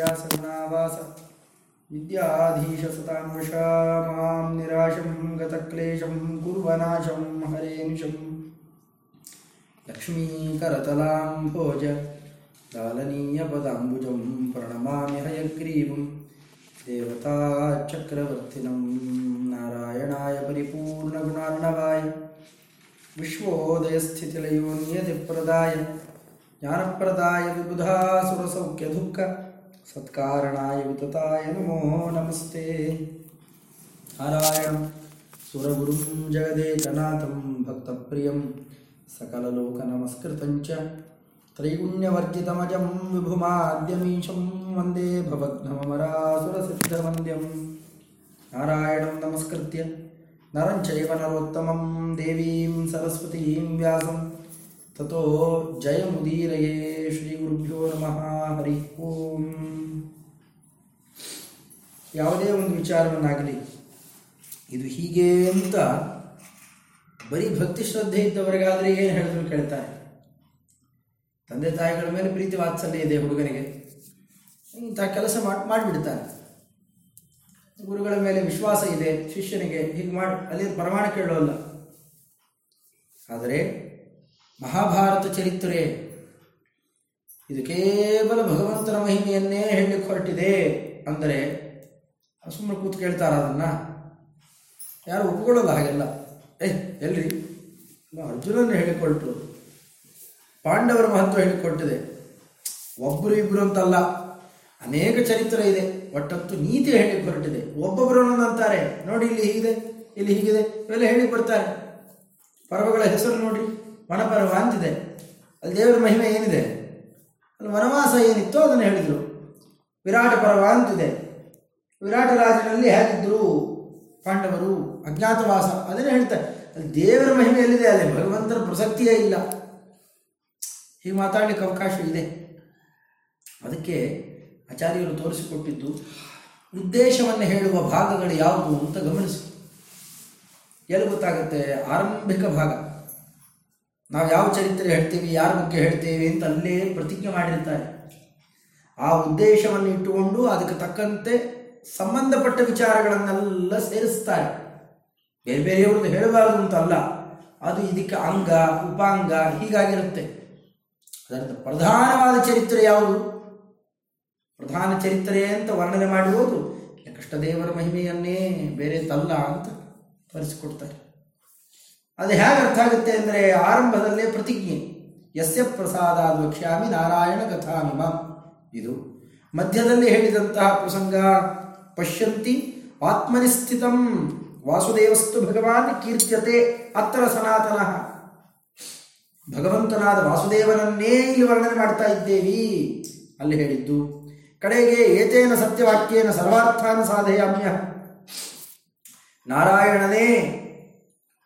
व्यासगुणावास विद्याधीशसतां वशा माँ निराशं, गतक्लेशं, कुर्वनाशं हरेनिशं लक्ष्मीकरतलां भोज दालनीयपदाम्बुजं प्रणमामि हयग्रीवं। देवताचक्रवर्तिनं नारायणाय परिपूर्णगुणार्णवाय। विश्वोदयस्थितिलयो नियतिप्रदाय ज्ञानप्रदाय विबुधासुरसौख्यदुःख। సత్కారణాయ వితాయ నమో నమస్తే. నారాయణం సురగురుం జగదేకనాథం భక్తప్రియం సకలలోక నమస్కృతం చ త్రైగుణ్యవర్జితమజం విభుమాద్యమీశం వందే భవద్నమరాసురసిద్ధవంద్యం నారాయణం నమస్కృత్య నరం చైవ నరోత్తమం దేవీం సరస్వతీం వ్యాసం ತೋ ಜಯ ಮುದೀರಯೇ ಶ್ರೀ ಗುರುಭ್ಯೋ ನಮಃ ಹರಿ ಓಂ ಯಾವುದೇ ಒಂದು ವಿಚಾರವನ್ನಾಗಲಿ, ಇದು ಹೀಗೆ ಅಂತ ಬರೀ ಭಕ್ತಿ ಶ್ರದ್ಧೆ ಇದ್ದವರಿಗಾದರೆ ಏನು ಹೇಳಿದ್ರು ಕೇಳ್ತಾರೆ. ತಂದೆ ತಾಯಿಗಳ ಮೇಲೆ ಪ್ರೀತಿ ವಾತ್ಸಲ್ಯ ಇದೆ ಹುಡುಗನಿಗೆ. ಇಂಥ ಕೆಲಸ ಮಾಡಿ ಮಾಡಿಬಿಡ್ತಾನೆ ಗುರುಗಳ ಮೇಲೆ ವಿಶ್ವಾಸ ಇದೆ, ಶಿಷ್ಯನಿಗೆ ಹೀಗೆ ಮಾಡಿ, ಅಲ್ಲಿ ಪ್ರಮಾಣ ಕೇಳೋಲ್ಲ. ಆದರೆ ಮಹಾಭಾರತ ಚರಿತ್ರೆ. ಇದು ಕೇವಲ ಭಗವಂತನ ಮಹಿಮೆಯನ್ನೇ ಹೇಳಲಿಕ್ಕೆ ಹೊರಟಿದೆ ಅಂದರೆ ಸುಮ್ಮನೆ ಕೂತು ಕೇಳ್ತಾರ ಅದನ್ನ? ಯಾರು ಒಪ್ಪಿಕೊಳ್ಳಲ್ಲ ಹಾಗೆಲ್ಲ. ಏ, ಎಲ್ರಿ? ಅರ್ಜುನನ್ನು ಹೇಳಿಕೊಳ್ತು ಪಾಂಡವರ ಮಹತ್ವ ಹೇಳಿಕೊಟ್ಟಿದೆ ಒಬ್ಬರು ಇಬ್ಬರು ಅಂತಲ್ಲ. ಅನೇಕ ಚರಿತ್ರೆ ಇದೆ. ಒಟ್ಟತ್ತು ನೀತಿ ಹೇಳಿ ಹೊರಟಿದೆ. ಒಬ್ಬೊಬ್ಬರು ಅಂತಾರೆ. ನೋಡಿ ಇಲ್ಲಿ ಹೀಗಿದೆ ಇಲ್ಲಿ ಹೀಗಿದೆ. ಇವೆಲ್ಲ ಹೇಳಿ ಬರ್ತಾರೆ. ಪರ್ವಗಳ ಹೆಸರು ನೋಡಿ. ವನಪರ್ವ ಅಂತಿದೆ. ಅಲ್ಲಿ ದೇವರ ಮಹಿಮೆ ಏನಿದೆ? ಅಲ್ಲಿ ವನವಾಸ ಏನಿತ್ತೋ ಅದನ್ನು ಹೇಳಿದರು. ವಿರಾಟ ಪರ್ವ ಅಂತಿದೆ. ವಿರಾಟ ರಾಜನಲ್ಲಿ ಹೇಗಿದ್ದರು ಪಾಂಡವರು, ಅಜ್ಞಾತವಾಸ, ಅದನ್ನೇ ಹೇಳ್ತಾರೆ ಅಲ್ಲಿ ದೇವರ ಮಹಿಮೆ ಎಲ್ಲಿದೆ? ಅಲ್ಲಿ ಭಗವಂತನ ಪ್ರಸಕ್ತಿಯೇ ಇಲ್ಲ. ಹೀಗೆ ಮಾತಾಡಲಿಕ್ಕೆ ಅವಕಾಶ ಇದೆ. ಅದಕ್ಕೆ ಆಚಾರ್ಯರು ತೋರಿಸಿಕೊಟ್ಟಿದ್ದು, ಉದ್ದೇಶವನ್ನು ಹೇಳುವ ಭಾಗಗಳು ಯಾವುದು ಅಂತ ಗಮನಿಸಿ. ಎಲ್ಲಿ ಗೊತ್ತಾಗುತ್ತೆ? ಆರಂಭಿಕ ಭಾಗ. ನಾವು ಯಾವ ಚರಿತ್ರೆ ಹೇಳ್ತೀವಿ, ಯಾರ ಬಗ್ಗೆ ಹೇಳ್ತೇವೆ ಅಂತ ಅಲ್ಲೇ ಪ್ರತಿಜ್ಞೆ ಮಾಡಿರ್ತಾರೆ. ಆ ಉದ್ದೇಶವನ್ನು ಇಟ್ಟುಕೊಂಡು ಅದಕ್ಕೆ ತಕ್ಕಂತೆ ಸಂಬಂಧಪಟ್ಟ ವಿಚಾರಗಳನ್ನೆಲ್ಲ ಸೇರಿಸ್ತಾರೆ. ಬೇರೆ ಬೇರೆಯವ್ರದ್ದು ಹೇಳಬಾರದು ಅಂತಲ್ಲ ಅದು ಇದಕ್ಕೆ ಅಂಗ, ಉಪಾಂಗ ಹೀಗಾಗಿರುತ್ತೆ. ಅದರ ಪ್ರಧಾನವಾದ ಚರಿತ್ರೆ ಯಾವುದು? ಪ್ರಧಾನ ಚರಿತ್ರೆ ಅಂತ ವರ್ಣನೆ ಮಾಡಿರುವುದು ಕೃಷ್ಣದೇವರ ಮಹಿಮೆಯನ್ನೇ ಬೇರೆ ತಲ್ಲ ಅಂತ ತೋರಿಸಿಕೊಡ್ತಾರೆ. ಅದು ಹೇಗೆ ಅರ್ಥ ಆಗುತ್ತೆ ಅಂದರೆ ಆರಂಭದಲ್ಲೇ ಪ್ರತಿಜ್ಞೆ. ಯಸ್ಯ ಪ್ರಸಾದ ವಕ್ಷ್ಯಾಮಿ ನಾರಾಯಣ ಕಥಾಮಿಮ ಇದು ಮಧ್ಯದಲ್ಲಿ ಹೇಳಿದಂತಹ ಪ್ರಸಂಗ. ಪಶ್ಯಂತಿ ಆತ್ಮನಿಸ್ಥಿತಂ ವಾಸುದೇವಸ್ತು ಭಗವಾನ್ ಕೀರ್ತ್ಯತೆ ಅತ್ರ ಸನಾತನ. ಭಗವಂತನಾದ ವಾಸುದೇವನನ್ನೇ ಇಲ್ಲಿ ವರ್ಣನೆ ಮಾಡ್ತಾ ಇದ್ದೇವಿ. ಅಲ್ಲಿ ಹೇಳಿದ್ದು, ಕಡೆಗೆ ಏತೇನ ಸತ್ಯವಾಕ್ಯೇನ ಸರ್ವಾರ್ಥಾನ ಸಾಧಯಾಮ್ಯ ನಾರಾಯಣನೇ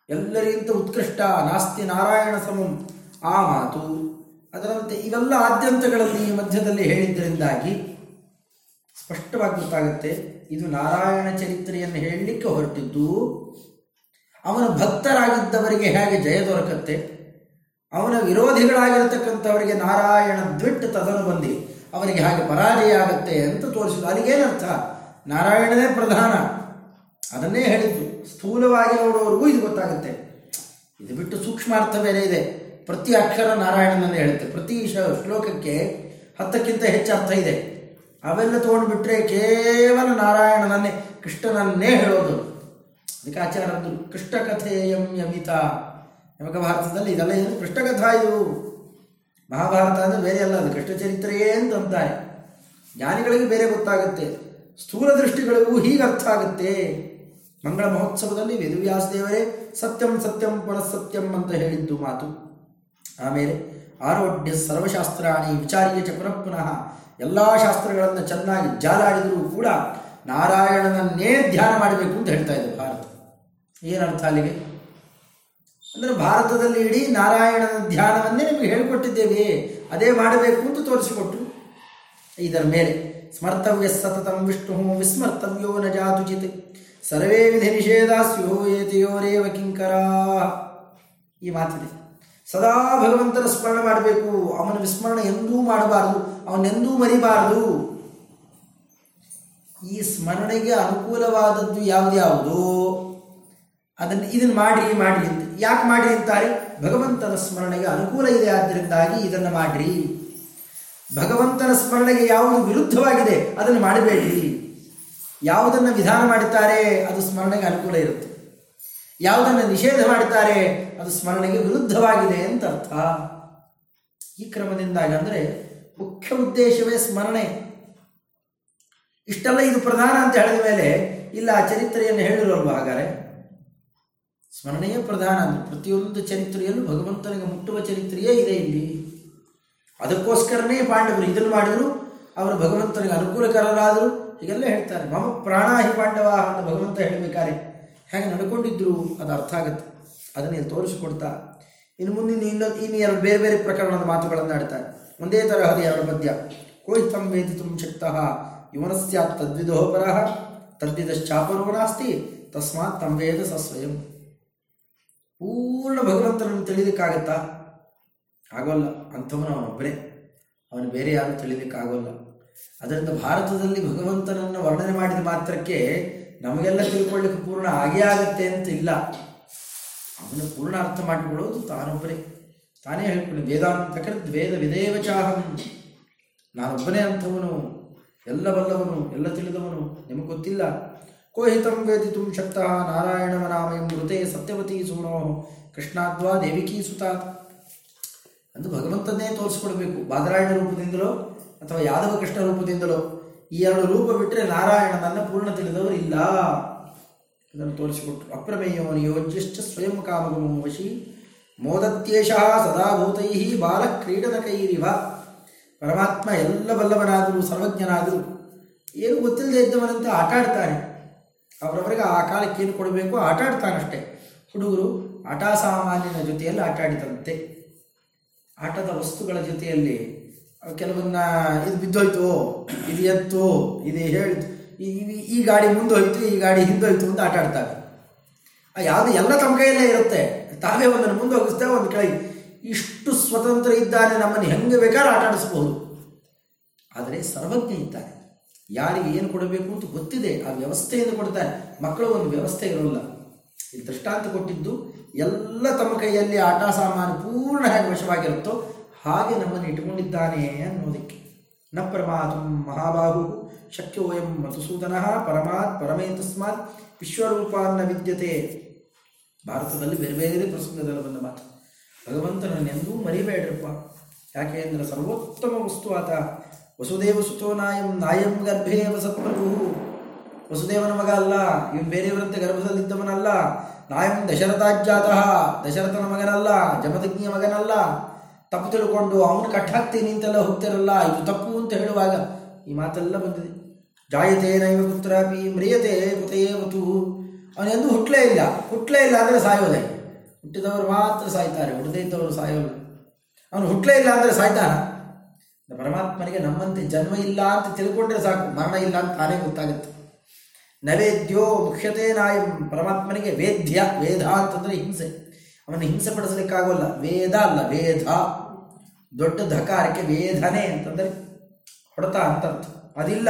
ಎಲ್ಲರಿಗಿಂತ ಉತ್ಕೃಷ್ಟ ನಾಸ್ತಿ ನಾರಾಯಣ ಸಮಂ ಆ ಮಾತು. ಅದರಂತೆ ಇವೆಲ್ಲ ಆದ್ಯಂತಗಳಲ್ಲಿ ಮಧ್ಯದಲ್ಲಿ ಹೇಳಿದ್ದರಿಂದಾಗಿ ಸ್ಪಷ್ಟವಾಗಿ ಗೊತ್ತಾಗುತ್ತೆ, ಇದು ನಾರಾಯಣ ಚರಿತ್ರೆಯನ್ನು ಹೇಳಲಿಕ್ಕೆ ಹೊರಟಿದ್ದು, ಅವನ ಭಕ್ತರಾಗಿದ್ದವರಿಗೆ ಹೇಗೆ ಜಯ ದೊರಕತ್ತೆ? ಅವನ ವಿರೋಧಿಗಳಾಗಿರತಕ್ಕಂಥವರಿಗೆ ನಾರಾಯಣ ದ್ವಿಟ್ಟು ತದನು ಬಂದಿ, ಅವರಿಗೆ ಹಾಗೆ ಪರಾಜಯ ಆಗುತ್ತೆ ಅಂತ ತೋರಿಸಿದ್ದು. ಅಲ್ಲಿಗೇನರ್ಥ? ನಾರಾಯಣನೇ ಪ್ರಧಾನ. ಅದನ್ನೇ ಹೇಳಿದ್ದು. ಸ್ಥೂಲವಾಗಿ ನೋಡುವವರೆಗೂ ಇದು ಗೊತ್ತಾಗುತ್ತೆ. ಇದು ಬಿಟ್ಟು ಸೂಕ್ಷ್ಮಾರ್ಥ ಬೇರೆ ಇದೆ. ಪ್ರತಿ ಅಕ್ಷರ ನಾರಾಯಣನನ್ನೇ ಹೇಳುತ್ತೆ. ಪ್ರತಿ ಶ್ಲೋಕಕ್ಕೆ ಹತ್ತಕ್ಕಿಂತ ಹೆಚ್ಚು ಅರ್ಥ ಇದೆ. ಅವೆಲ್ಲ ತೊಗೊಂಡ್ಬಿಟ್ರೆ ಕೇವಲ ನಾರಾಯಣನನ್ನೇ, ಕೃಷ್ಣನನ್ನೇ ಹೇಳೋದು. ಅದಕ್ಕೆ ಆಚಾರದ್ದು ಕೃಷ್ಣ ಕಥೆಯಂ ಯಮಿತ. ಯಮಕ ಭಾರತದಲ್ಲಿ ಇದೆಲ್ಲ ಏನು ಕೃಷ್ಣಕಥಾ ಇದು? ಮಹಾಭಾರತ ಅಂದರೆ ಬೇರೆ ಅಲ್ಲ, ಅದು ಕೃಷ್ಣ ಚರಿತ್ರೆಯೇ ಅಂತ ಅಂತಾರೆ. ಜ್ಞಾನಿಗಳಿಗೆ ಬೇರೆ ಗೊತ್ತಾಗುತ್ತೆ. ಸ್ಥೂಲ ದೃಷ್ಟಿಗಳಿಗೂ ಹೀಗೆ ಅರ್ಥ ಆಗುತ್ತೆ. ಮಂಗಳ ಮಹೋತ್ಸವದಲ್ಲಿ ವೇದವ್ಯಾಸ ದೇವರೇ, ಸತ್ಯಂ ಸತ್ಯಂ ಪರಸತ್ಯಂ ಸತ್ಯಂ ಅಂತ ಹೇಳಿದ್ದು ಮಾತು. ಆಮೇಲೆ ಆರೋಗ್ಯ ಸರ್ವಶಾಸ್ತ್ರಾಣಿ ವಿಚಾರ್ಯ ಚ ಪುನಃ ಎಲ್ಲ ಶಾಸ್ತ್ರಗಳನ್ನು ಚೆನ್ನಾಗಿ ಜಾಲಾಡಿದರೂ ಕೂಡ ನಾರಾಯಣನನ್ನೇ ಧ್ಯಾನ ಮಾಡಬೇಕು ಅಂತ ಹೇಳ್ತಾ ಇದ್ದರು ಭಾರತ. ಏನರ್ಥ ಅಲ್ಲಿಗೆ? ಅಂದರೆ ಭಾರತದಲ್ಲಿ ಇಡೀ ನಾರಾಯಣನ ಧ್ಯಾನವನ್ನೇ ನಿಮಗೆ ಹೇಳಿಕೊಟ್ಟಿದ್ದೇವೆ. ಅದೇ ಮಾಡಬೇಕು ಅಂತ ತೋರಿಸಿಕೊಟ್ಟು. ಇದರ ಮೇಲೆ, ಸ್ಮರ್ತವ್ಯ ಸತತಂ ವಿಷ್ಣು ವಿಸ್ಮರ್ತವ್ಯೋ ನ ಜಾತುಚಿತ್. ಸರ್ವೇ ವಿಧಿ ನಿಷೇಧಾಸ್ಯೋ ರೇವ ಕಿಂಕರಾ. ಈ ಮಾತಿದೆ. ಸದಾ ಭಗವಂತನ ಸ್ಮರಣೆ ಮಾಡಬೇಕು. ಅವನ ವಿಸ್ಮರಣೆ ಎಂದೂ ಮಾಡಬಾರದು. ಅವನೆಂದೂ ಮರಿಬಾರದು. ಈ ಸ್ಮರಣೆಗೆ ಅನುಕೂಲವಾದದ್ದು ಯಾವ್ದ್ಯಾವುದು ಅದನ್ನು ಇದನ್ನು ಮಾಡ್ರಿ ಮಾಡ್ರಿ ಅಂತ. ಯಾಕೆ ಮಾಡ್ರಿ ಅಂತಾರೆ? ಭಗವಂತನ ಸ್ಮರಣೆಗೆ ಅನುಕೂಲ ಇದೆ ಆದ್ದರಿಂದಾಗಿ ಇದನ್ನು ಮಾಡ್ರಿ. ಭಗವಂತನ ಸ್ಮರಣೆಗೆ ಯಾವುದು ವಿರುದ್ಧವಾಗಿದೆ ಅದನ್ನು ಮಾಡಬೇಡಿ ಯಾವುದನ್ನು ವಿಧಾನ ಮಾಡುತ್ತಾರೆ ಅದು ಸ್ಮರಣೆಗೆ ಅನುಕೂಲ ಇರುತ್ತೆ. ಯಾವುದನ್ನು ನಿಷೇಧ ಮಾಡುತ್ತಾರೆ ಅದು ಸ್ಮರಣೆಗೆ ವಿರುದ್ಧವಾಗಿದೆ ಅಂತ ಅರ್ಥ. ಈ ಕ್ರಮದಿಂದಾಗಿ ಅಂದರೆ ಮುಖ್ಯ ಉದ್ದೇಶವೇ ಸ್ಮರಣೆ. ಇಷ್ಟೆಲ್ಲ ಇದು ಪ್ರಧಾನ ಅಂತ ಹೇಳಿದ ಮೇಲೆ ಇಲ್ಲ, ಆ ಚರಿತ್ರೆಯನ್ನು ಹೇಳಿರೋಲ್ವ ಹಾಗಾದರೆ? ಸ್ಮರಣೆಯೇ ಪ್ರಧಾನ ಅಂದರೆ ಪ್ರತಿಯೊಂದು ಚರಿತ್ರೆಯಲ್ಲೂ ಭಗವಂತನಿಗೆ ಮುಟ್ಟುವ ಚರಿತ್ರೆಯೇ ಇದೆ ಇಲ್ಲಿ. ಅದಕ್ಕೋಸ್ಕರನೇ ಪಾಂಡವರು ಇದನ್ನು ಮಾಡಿದರು, ಅವರು ಭಗವಂತನಿಗೆ ಅನುಕೂಲಕರರಾದರು. ಹೀಗೆಲ್ಲ ಹೇಳ್ತಾರೆ. ಮಮ ಪ್ರಾಣಾಹಿ ಪಾಂಡವ ಅಂತ ಭಗವಂತ ಹೇಳಬೇಕಾರೆ ಹೇಗೆ ನಡ್ಕೊಂಡಿದ್ರು ಅದು ಅರ್ಥ ಆಗುತ್ತೆ. ಅದನ್ನು ಇಲ್ಲಿ ತೋರಿಸಿಕೊಡ್ತಾ. ಇನ್ನು ಮುಂದಿನ ಇನ್ನೊಂದು ಇನ್ನು ಎರಡು ಬೇರೆ ಬೇರೆ ಪ್ರಕರಣದ ಮಾತುಗಳನ್ನು ಆಡ್ತಾರೆ ಒಂದೇ ತರಹದ ಎರಡು ಪದ್ಯ ಕೋಹಿತಂ ವೇದಿತು ಶಕ್ತಃ ಯುವನಸ್ಯಾತ್ ತದ್ವಿದೋಪರಃ ತದ್ವಿದಶ್ಚಾಪರೋ ನಾಸ್ತಿ ತಸ್ಮಾತ್ ತಂ ವೇದ ಸ್ವಯಂ. ಪೂರ್ಣ ಭಗವಂತನನ್ನು ತಿಳಿಲಿಕ್ಕಾಗತ್ತಾ? ಆಗೋಲ್ಲ. ಅಂಥವನು ಅವನೊಬ್ಬನೇ ಅವನು ಬೇರೆ ಯಾರು ತಿಳಿಲಿಕ್ಕಾಗೋಲ್ಲ. ಅದರಿಂದ ಭಾರತದಲ್ಲಿ ಭಗವಂತನನ್ನು ವರ್ಣನೆ ಮಾಡಿದ ಮಾತ್ರಕ್ಕೆ ನಮಗೆಲ್ಲ ತಿಳ್ಕೊಳ್ಳಿಕ್ಕೆ ಪೂರ್ಣ ಆಗೇ ಆಗತ್ತೆ ಅಂತ ಇಲ್ಲ. ಅವನು ಪೂರ್ಣ ಅರ್ಥ ಮಾಡಿಕೊಳ್ಳೋದು ತಾನೊಬ್ಬನೇ ತಾನೇ ಹೇಳ್ಕೊಳ್ಳಿ, ವೇದಾಂತ ಕೃತ್ ವೇದ ವಿದೇವ ಚಾಹಂ. ನಾನೊಬ್ಬನೇ ಅಂಥವನು, ಎಲ್ಲ ಬಲ್ಲವನು, ಎಲ್ಲ ತಿಳಿದವನು, ನಿಮಗೆ ಗೊತ್ತಿಲ್ಲ. ಕೋಹಿತಂ ವೇದಿತು ಶಕ್ತಃ ನಾರಾಯಣವನಾಮಯಂ ಮೃತೆ ಸತ್ಯವತಿ ಸೂನೋ ಕೃಷ್ಣಾದ್ವಾ ದೇವಿಕೀ ಸುತ. ಅಂದು ಭಗವಂತನೇ ತೋರಿಸ್ಕೊಡ್ಬೇಕು. ಬಾದರಾಯಣ ರೂಪದಿಂದಲೋ ಅಥವಾ ಯಾದವ ಕೃಷ್ಣ ರೂಪದಿಂದಲೋ ಈ ಎರಡು ರೂಪ ಬಿಟ್ಟರೆ ನಾರಾಯಣನನ್ನು ಪೂರ್ಣ ತಿಳಿದವರು ಇಲ್ಲ. ಇದನ್ನು ತೋರಿಸಿಕೊಟ್ರು ಅಪ್ರಮೇಯೋ ಯೋಜ್ಯಶ್ಚ ಸ್ವಯಂ ಕಾಮಗಮೋ ವಶಿ ಮೋದತ್ಯೇಷ ಸದಾ ಬಾಲ ಬಾಲ ಕ್ರೀಡನಕೈರಿವ ಪರಮಾತ್ಮ ಎಲ್ಲ ಬಲ್ಲವನಾದರೂ ಸರ್ವಜ್ಞನಾದರೂ ಏನು ಗೊತ್ತಿಲ್ಲದೆ ಇದ್ದವನಂತೆ ಆಟ ಆಡ್ತಾನೆ ಅವರವರಿಗೆ ಆ ಕಾಲಕ್ಕೆ ಏನು ಕೊಡಬೇಕು? ಆಟ ಆಡ್ತಾನಷ್ಟೇ ಹುಡುಗರು ಆಟ ಸಾಮಾನ್ಯನ ಜೊತೆಯಲ್ಲಿ ಆಟ ಆಡಿದಂತೆ ಆಟದ ವಸ್ತುಗಳ ಜೊತೆಯಲ್ಲಿ ಕೆಲವನ್ನ ಇದು ಬಿದ್ದೋಯ್ತು, ಇದು ಎತ್ತು, ಇದು ಹೇಳಿತು ಈ ಗಾಡಿ ಮುಂದೆ ಮುಂದೋಯ್ತು ಈ ಗಾಡಿ ಹಿಂದೋಯ್ತು ಅಂತ ಆಟ ಆಡ್ತಾರೆ. ಯಾವುದು ಎಲ್ಲ ತಮ್ಮ ಕೈಯಲ್ಲೇ ಇರುತ್ತೆ. ತಾವೇ ಒಂದನ್ನು ಮುಂದೆ ಹೋಗಿಸ್ತೇವೆ ಒಂದು ಕೆಳಗೆ. ಇಷ್ಟು ಸ್ವತಂತ್ರ ಇದ್ದಾನೆ ನಮ್ಮನ್ನು ಹೆಂಗೆ ಬೇಕಾದ್ರೂ ಆಟ ಆಡಿಸ್ಬೋದು ಆದರೆ ಸರ್ವಜ್ಞ ಇದ್ದಾನೆ. ಯಾರಿಗೆ ಏನು ಕೊಡಬೇಕು ಅಂತ ಗೊತ್ತಿದೆ. ಆ ವ್ಯವಸ್ಥೆಯಿಂದ ಕೊಡ್ತಾನೆ. ಮಕ್ಕಳು ಒಂದು ವ್ಯವಸ್ಥೆ ಇರೋಲ್ಲ. ಈ ದೃಷ್ಟಾಂತ ಕೊಟ್ಟಿದ್ದು ಎಲ್ಲ ತಮ್ಮ ಕೈಯಲ್ಲಿ ಆಟ ಸಾಮಾನು ಪೂರ್ಣ ಹೇಗೆ ವಶವಾಗಿರುತ್ತೋ ಹಾಗೆ ನಮ್ಮನ್ನು ಇಟ್ಟುಕೊಂಡಿದ್ದಾನೆ ಅನ್ನೋದಕ್ಕೆ ನ ಪ್ರಮಾತು ಮಹಾಬಾಹು ಶಕ್ಯೋಯಂ ಮಧುಸೂದನ ಪರಮಾತ್ ಪರಮೇ ತಸ್ಮಾತ್ ವಿಶ್ವರೂಪಾನ್ನ ವಿದ್ಯತೆ. ಭಾರತದಲ್ಲಿ ಬೇರೆ ಬೇರೆ ಪ್ರಸಂಗದಲ್ಲಿ ಬಂದ ಮಾತು. ಭಗವಂತನನ್ನೆಂದೂ ಮರಿಬೇಡ್ರಪ್ಪ. ಯಾಕೆ ಅಂದರೆ ಸರ್ವೋತ್ತಮ ವಸ್ತು ಆತ. ವಸುದೇವ ಸುತೋ ನಾಯಂ ನಾಯಂ ಗರ್ಭೇ ವಸತ್ಪ್ರಭು. ವಸುದೇವನ ಮಗ ಅಲ್ಲ, ಇವನು ಬೇರೆಯವರಂತೆ ಗರ್ಭದಲ್ಲಿದ್ದವನಲ್ಲ. ನಾಯಂ ದಶರಥಾಜ್ಜಾತಃ, ದಶರಥನ ಮಗನಲ್ಲ, ಜಮದಗ್ನಿಯ ಮಗನಲ್ಲ. ತಪ್ಪು ತಿಳ್ಕೊಂಡು ಅವನು ಕಟ್ಟಾಕ್ತೀನಿ ಅಂತೆಲ್ಲ ಹೋಗ್ತಿರಲ್ಲ, ಇದು ತಪ್ಪು ಅಂತ ಹೇಳುವಾಗ ಈ ಮಾತೆಲ್ಲ ಬಂದಿದೆ. ಜಾಯತೆ ನೈವ ಪುತ್ರಾಪಿ ಮ್ರಿಯತೆ ಕುತೆಯೇ ವತು ಅವನೆಂದು ಹುಟ್ಟಲೇ ಇಲ್ಲ. ಹುಟ್ಟಲೇ ಇಲ್ಲ ಅಂದರೆ ಸಾಯೋದೆ. ಹುಟ್ಟಿದವರು ಮಾತ್ರ ಸಾಯ್ತಾರೆ ಹುಟ್ಟದೇ ಇದ್ದವರು ಸಾಯೋಲ್ಲ. ಅವನು ಹುಟ್ಟಲೇ ಇಲ್ಲ ಅಂದರೆ ಸಾಯ್ತಾನ. ಪರಮಾತ್ಮನಿಗೆ ನಮ್ಮಂತೆ ಜನ್ಮ ಇಲ್ಲ ಅಂತ ತಿಳ್ಕೊಂಡ್ರೆ ಸಾಕು, ಮರಣ ಇಲ್ಲ ಅಂತ ತಾನೇ ಗೊತ್ತಾಗುತ್ತೆ. ನವೇದ್ಯೋ ಮುಖ್ಯತೆ ನಾಯಂ. ಪರಮಾತ್ಮನಿಗೆ ವೇದ್ಯ, ವೇದ ಅಂತಂದರೆ ಹಿಂಸೆ. ಅವನ ಹಿಂಸೆ ಪಡಿಸಲಿಕ್ಕಾಗೋಲ್ಲ ವೇದ ಅಲ್ಲ ವೇದ ದೊಡ್ಡ ಧಕಾರಕ್ಕೆ ವೇದನೆ ಅಂತಂದ್ರೆ ಹೊಡೆತ ಅಂತರ್ಥ ಅದಿಲ್ಲ.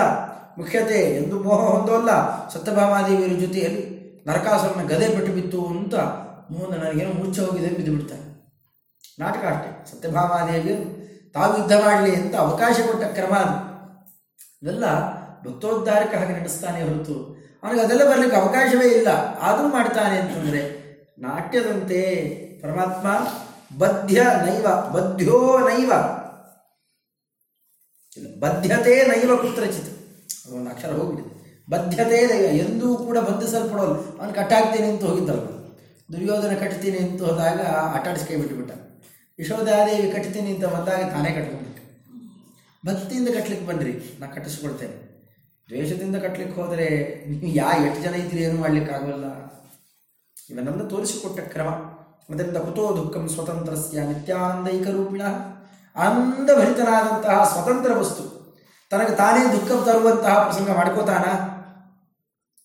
ಮುಖ್ಯತೆ ಎಂದು ಮೋಹ ಹೊಂದೋಲ್ಲ. ಸತ್ಯಭಾಮಾದೇವಿಯರ ಜೊತೆಯಲ್ಲಿ ನರಕಾಸುರನ ಗದೆ ಬಿಟ್ಟು ಬಿತ್ತು ಅಂತ ಮುಂದೆ ನನಗೇನು ಮುಚ್ಚ ಹೋಗಿದೆ ಬಿದ್ದು ಬಿಡ್ತಾನೆ ನಾಟಕ ಅಷ್ಟೇ. ಸತ್ಯಭಾಮಾದೇವಿಯರು ತಾವು ಯುದ್ಧ ಮಾಡಲಿ ಅಂತ ಅವಕಾಶ ಕೊಟ್ಟ ಕ್ರಮ ಅದು. ಇವೆಲ್ಲ ಭಕ್ತೋದ್ಧಾರಕ್ಕೆ ಹಾಗೆ ನಡೆಸ್ತಾನೆ ಹೊರತು. ಅವನಿಗೆ ಅದೆಲ್ಲ ಬರಲಿಕ್ಕೆ ಅವಕಾಶವೇ ಇಲ್ಲ. ಆದರೂ ಮಾಡ್ತಾನೆ ಅಂತಂದರೆ ನಾಟ್ಯದಂತೆ ಪರಮಾತ್ಮ ಬದ್ಯ ನೈವ ಬದ್ಯೋ ನೈವ. ಬದ್ಧತೆ ನೈವ ಕುತ್ರಚಿತ್. ಒಂದು ಅಕ್ಷರ ಹೋಗ್ಬಿಟ್ಟಿದೆ. ಬದ್ಧತೆ ನೈವ, ಎಂದೂ ಕೂಡ ಬದ್ಧಿಸಲ್ಪಡೋಲ್ಲ ಅವನು ಕಟ್ಟಾಗ್ತೀನಿ ಅಂತ ಹೋಗಿದ್ದಲ್ಲ ದುರ್ಯೋಧನ ಕಟ್ತೀನಿ ಅಂತ ಹೋದಾಗ ಆಟಾಡಿಸ್ಕೈ ಬಿಟ್ಟುಬಿಟ್ಟ ಯಶೋಧಾದೇವಿ ಕಟ್ತೀನಿ ಅಂತ ಬಂದಾಗ ತಾನೇ ಕಟ್ಕೊಂಡ್ಬಿಟ್ಟು. ಭಕ್ತಿಯಿಂದ ಕಟ್ಲಿಕ್ಕೆ ಬನ್ನಿರಿ, ನಾ ಕಟ್ಟಿಸ್ಕೊಡ್ತೇನೆ ದ್ವೇಷದಿಂದ ಕಟ್ಲಿಕ್ಕೆ ಹೋದರೆ ನೀವು ಯಾ ಎಷ್ಟು ಜನ ಇದ್ದೀರಿ ಏನು ಮಾಡ್ಲಿಕ್ಕೆ ಇವನ್ನೆಲ್ಲ ತೋರಿಸಿಕೊಟ್ಟ ಕ್ರಮ. ಅದರಿಂದ ಕುತೋ ದುಃಖಂ ಸ್ವತಂತ್ರಸ್ಯ ನಿತ್ಯಾನಂದೈಕ ರೂಪಿಣ ಆನಂದಭರಿತನಾದಂತಹ ಸ್ವತಂತ್ರ ವಸ್ತು. ತನಗೆ ತಾನೇ ದುಃಖ ತರುವಂತಹ ಪ್ರಸಂಗ ಮಾಡ್ಕೋತಾನ?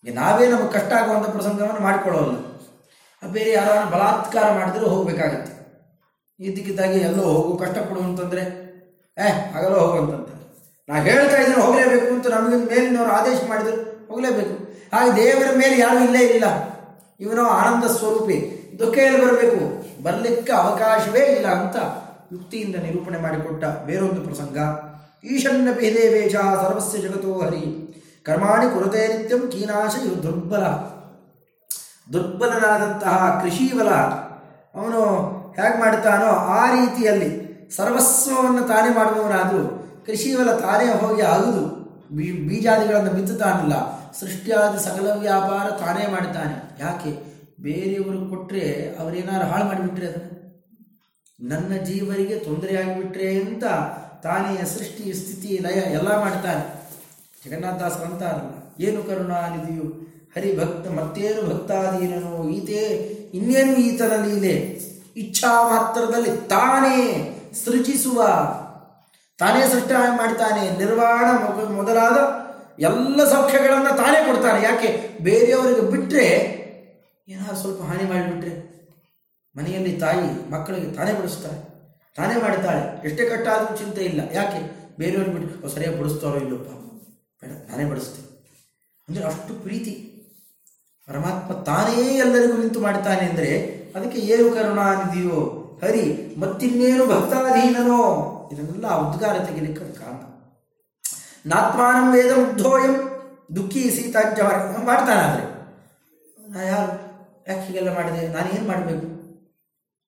ನಾವೇ ನಮಗೆ ಕಷ್ಟ ಆಗುವಂಥ ಪ್ರಸಂಗವನ್ನು ಮಾಡಿಕೊಳ್ಳೋಲ್ಲ. ಬೇರೆ ಯಾರು ಬಲಾತ್ಕಾರ ಮಾಡಿದ್ರೆ ಹೋಗಬೇಕಾಗತ್ತೆ. ಇದಕ್ಕಿದ್ದಾಗಿ ಎಲ್ಲೋ ಹೋಗು ಕಷ್ಟಪಡು ಅಂತಂದ್ರೆ ಏ ಆಗಲ್ಲ ಹೋಗು ಅಂತಂತ ನಾ ಹೇಳ್ತಾ ಇದ್ದೀನಿ ಹೋಗಲೇಬೇಕು ಅಂತ ನಮಗೆ ಮೇಲಿನವರು ಆದೇಶ ಮಾಡಿದ್ರು, ಹೋಗಲೇಬೇಕು. ಹಾಗೆ ದೇವರ ಮೇಲೆ ಯಾರು ಇಲ್ಲೇ ಇಲ್ಲ ಇವನು ಆನಂದ ಸ್ವರೂಪಿ ದುಃಖೆಯಲ್ಲಿ ಬರಬೇಕು? ಬರಲಿಕ್ಕೆ ಅವಕಾಶವೇ ಇಲ್ಲ ಅಂತ ಯುಕ್ತಿಯಿಂದ ನಿರೂಪಣೆ ಮಾಡಿಕೊಟ್ಟ ಬೇರೊಂದು ಪ್ರಸಂಗ. ಈಶನ್ನ ವೇಷ ಸರ್ವಸ್ಯ ಜಗತೋ ಹರಿ, ಕರ್ಮಾಣಿ ಕುರುತೆ ನಿತ್ಯಂ ಕೀನಾಶ ಇವು ದುರ್ಬಲ ದುರ್ಬಲನಾದಂತಹ ಕೃಷಿವಲ, ಅವನು ಹೇಗೆ ಮಾಡುತ್ತಾನೋ ಆ ರೀತಿಯಲ್ಲಿ ಸರ್ವಸ್ವವನ್ನು ತಾನೇ ಮಾಡುವವನಾದರೂ ಕೃಷಿವಲ ತಾನೇ ಹೋಗಿ ಆಗುದು ಬೀಜಾದಿಗಳನ್ನು ಬಿತ್ತುತ್ತಾನಿಲ್ಲ. ಸೃಷ್ಟಿಯಾದ ಸಕಲ ವ್ಯಾಪಾರ ತಾನೇ ಮಾಡಿದ್ದಾನೆ. ಯಾಕೆ? ಬೇರೆಯವರು ಕೊಟ್ಟರೆ ಅವರೇನಾರು ಹಾಳು ಮಾಡಿಬಿಟ್ರೆ ಅದನ್ನು? ನನ್ನ ಜೀವರಿಗೆ ತೊಂದರೆ ಆಗಿಬಿಟ್ರೆ ಅಂತ ತಾನೇ ಸೃಷ್ಟಿ, ಸ್ಥಿತಿ, ಲಯ ಎಲ್ಲ ಮಾಡ್ತಾನೆ. ಜಗನ್ನಾಥದಾಸರು ಅಂತಾರಲ್ಲ, ಏನು ಕರುಣಾನಿಧಿಯು? ಹರಿಭಕ್ತ, ಮತ್ತೇನು ಭಕ್ತಾದೀನನು ಈತೆ ಇನ್ನೇನು ಈತನ ಲೀಲೆ? ಇಚ್ಛಾ ಮಾತ್ರದಲ್ಲಿ ತಾನೇ ಸೃಜಿಸುವ, ತಾನೇ ಸೃಷ್ಟಿ ಮಾಡ್ತಾನೆ ನಿರ್ವಾಣ ಮೊದಲಾದ ಎಲ್ಲ ಸೌಖ್ಯಗಳನ್ನು ತಾನೇ ಕೊಡ್ತಾನೆ ಯಾಕೆ? ಬೇರೆಯವರಿಗೆ ಬಿಟ್ಟರೆ ಏನಾದ್ರು ಸ್ವಲ್ಪ ಹಾನಿ ಮಾಡಿಬಿಟ್ರೆ ಮನೆಯಲ್ಲಿ ತಾಯಿ ಮಕ್ಕಳಿಗೆ ತಾನೇ ಬಿಡಿಸ್ತಾಳೆ ತಾನೇ ಮಾಡ್ತಾಳೆ. ಎಷ್ಟೇ ಕಟ್ಟಾದರೂ ಚಿಂತೆ ಇಲ್ಲ. ಯಾಕೆ? ಬೇರೆಯವ್ರಿಗೆ ಬಿಟ್ಟು ಸರಿಯಾಗಿ ಬಡಿಸ್ತಾರೋ ಇಲ್ಲಪ್ಪ ಬೇಡ, ನಾನೇ ಬಡಿಸ್ತೀನಿ. ಅಂದರೆ ಅಷ್ಟು ಪ್ರೀತಿ. ಪರಮಾತ್ಮ ತಾನೇ ಎಲ್ಲರಿಗೂ ನಿಂತು ಮಾಡ್ತಾನೆ ಅಂದರೆ ಅದಕ್ಕೆ ಏನು ಕರುಣಾನಿದೆಯೋ ಹರಿ, ಮತ್ತಿನ್ನೇನು ಭಕ್ತಾಧೀನನೋ? ಇದನ್ನೆಲ್ಲ ಉದ್ಗಾರ ತೆಗಿಲಿಕ್ಕೆ ಕಾರಣ. ನಾತ್ಮಾನಂ ವೇದ ಮುಗ್ಧೋಯಂ ದುಃಖಿ ಸೀತಾಂಚ ಮಾಡ್ತಾನಾದ್ರೆ. ನಾ ಯಾರು? ಯಾಕೆ ಹೀಗೆಲ್ಲ ಮಾಡಿದೆ? ನಾನು ಏನು ಮಾಡಬೇಕು?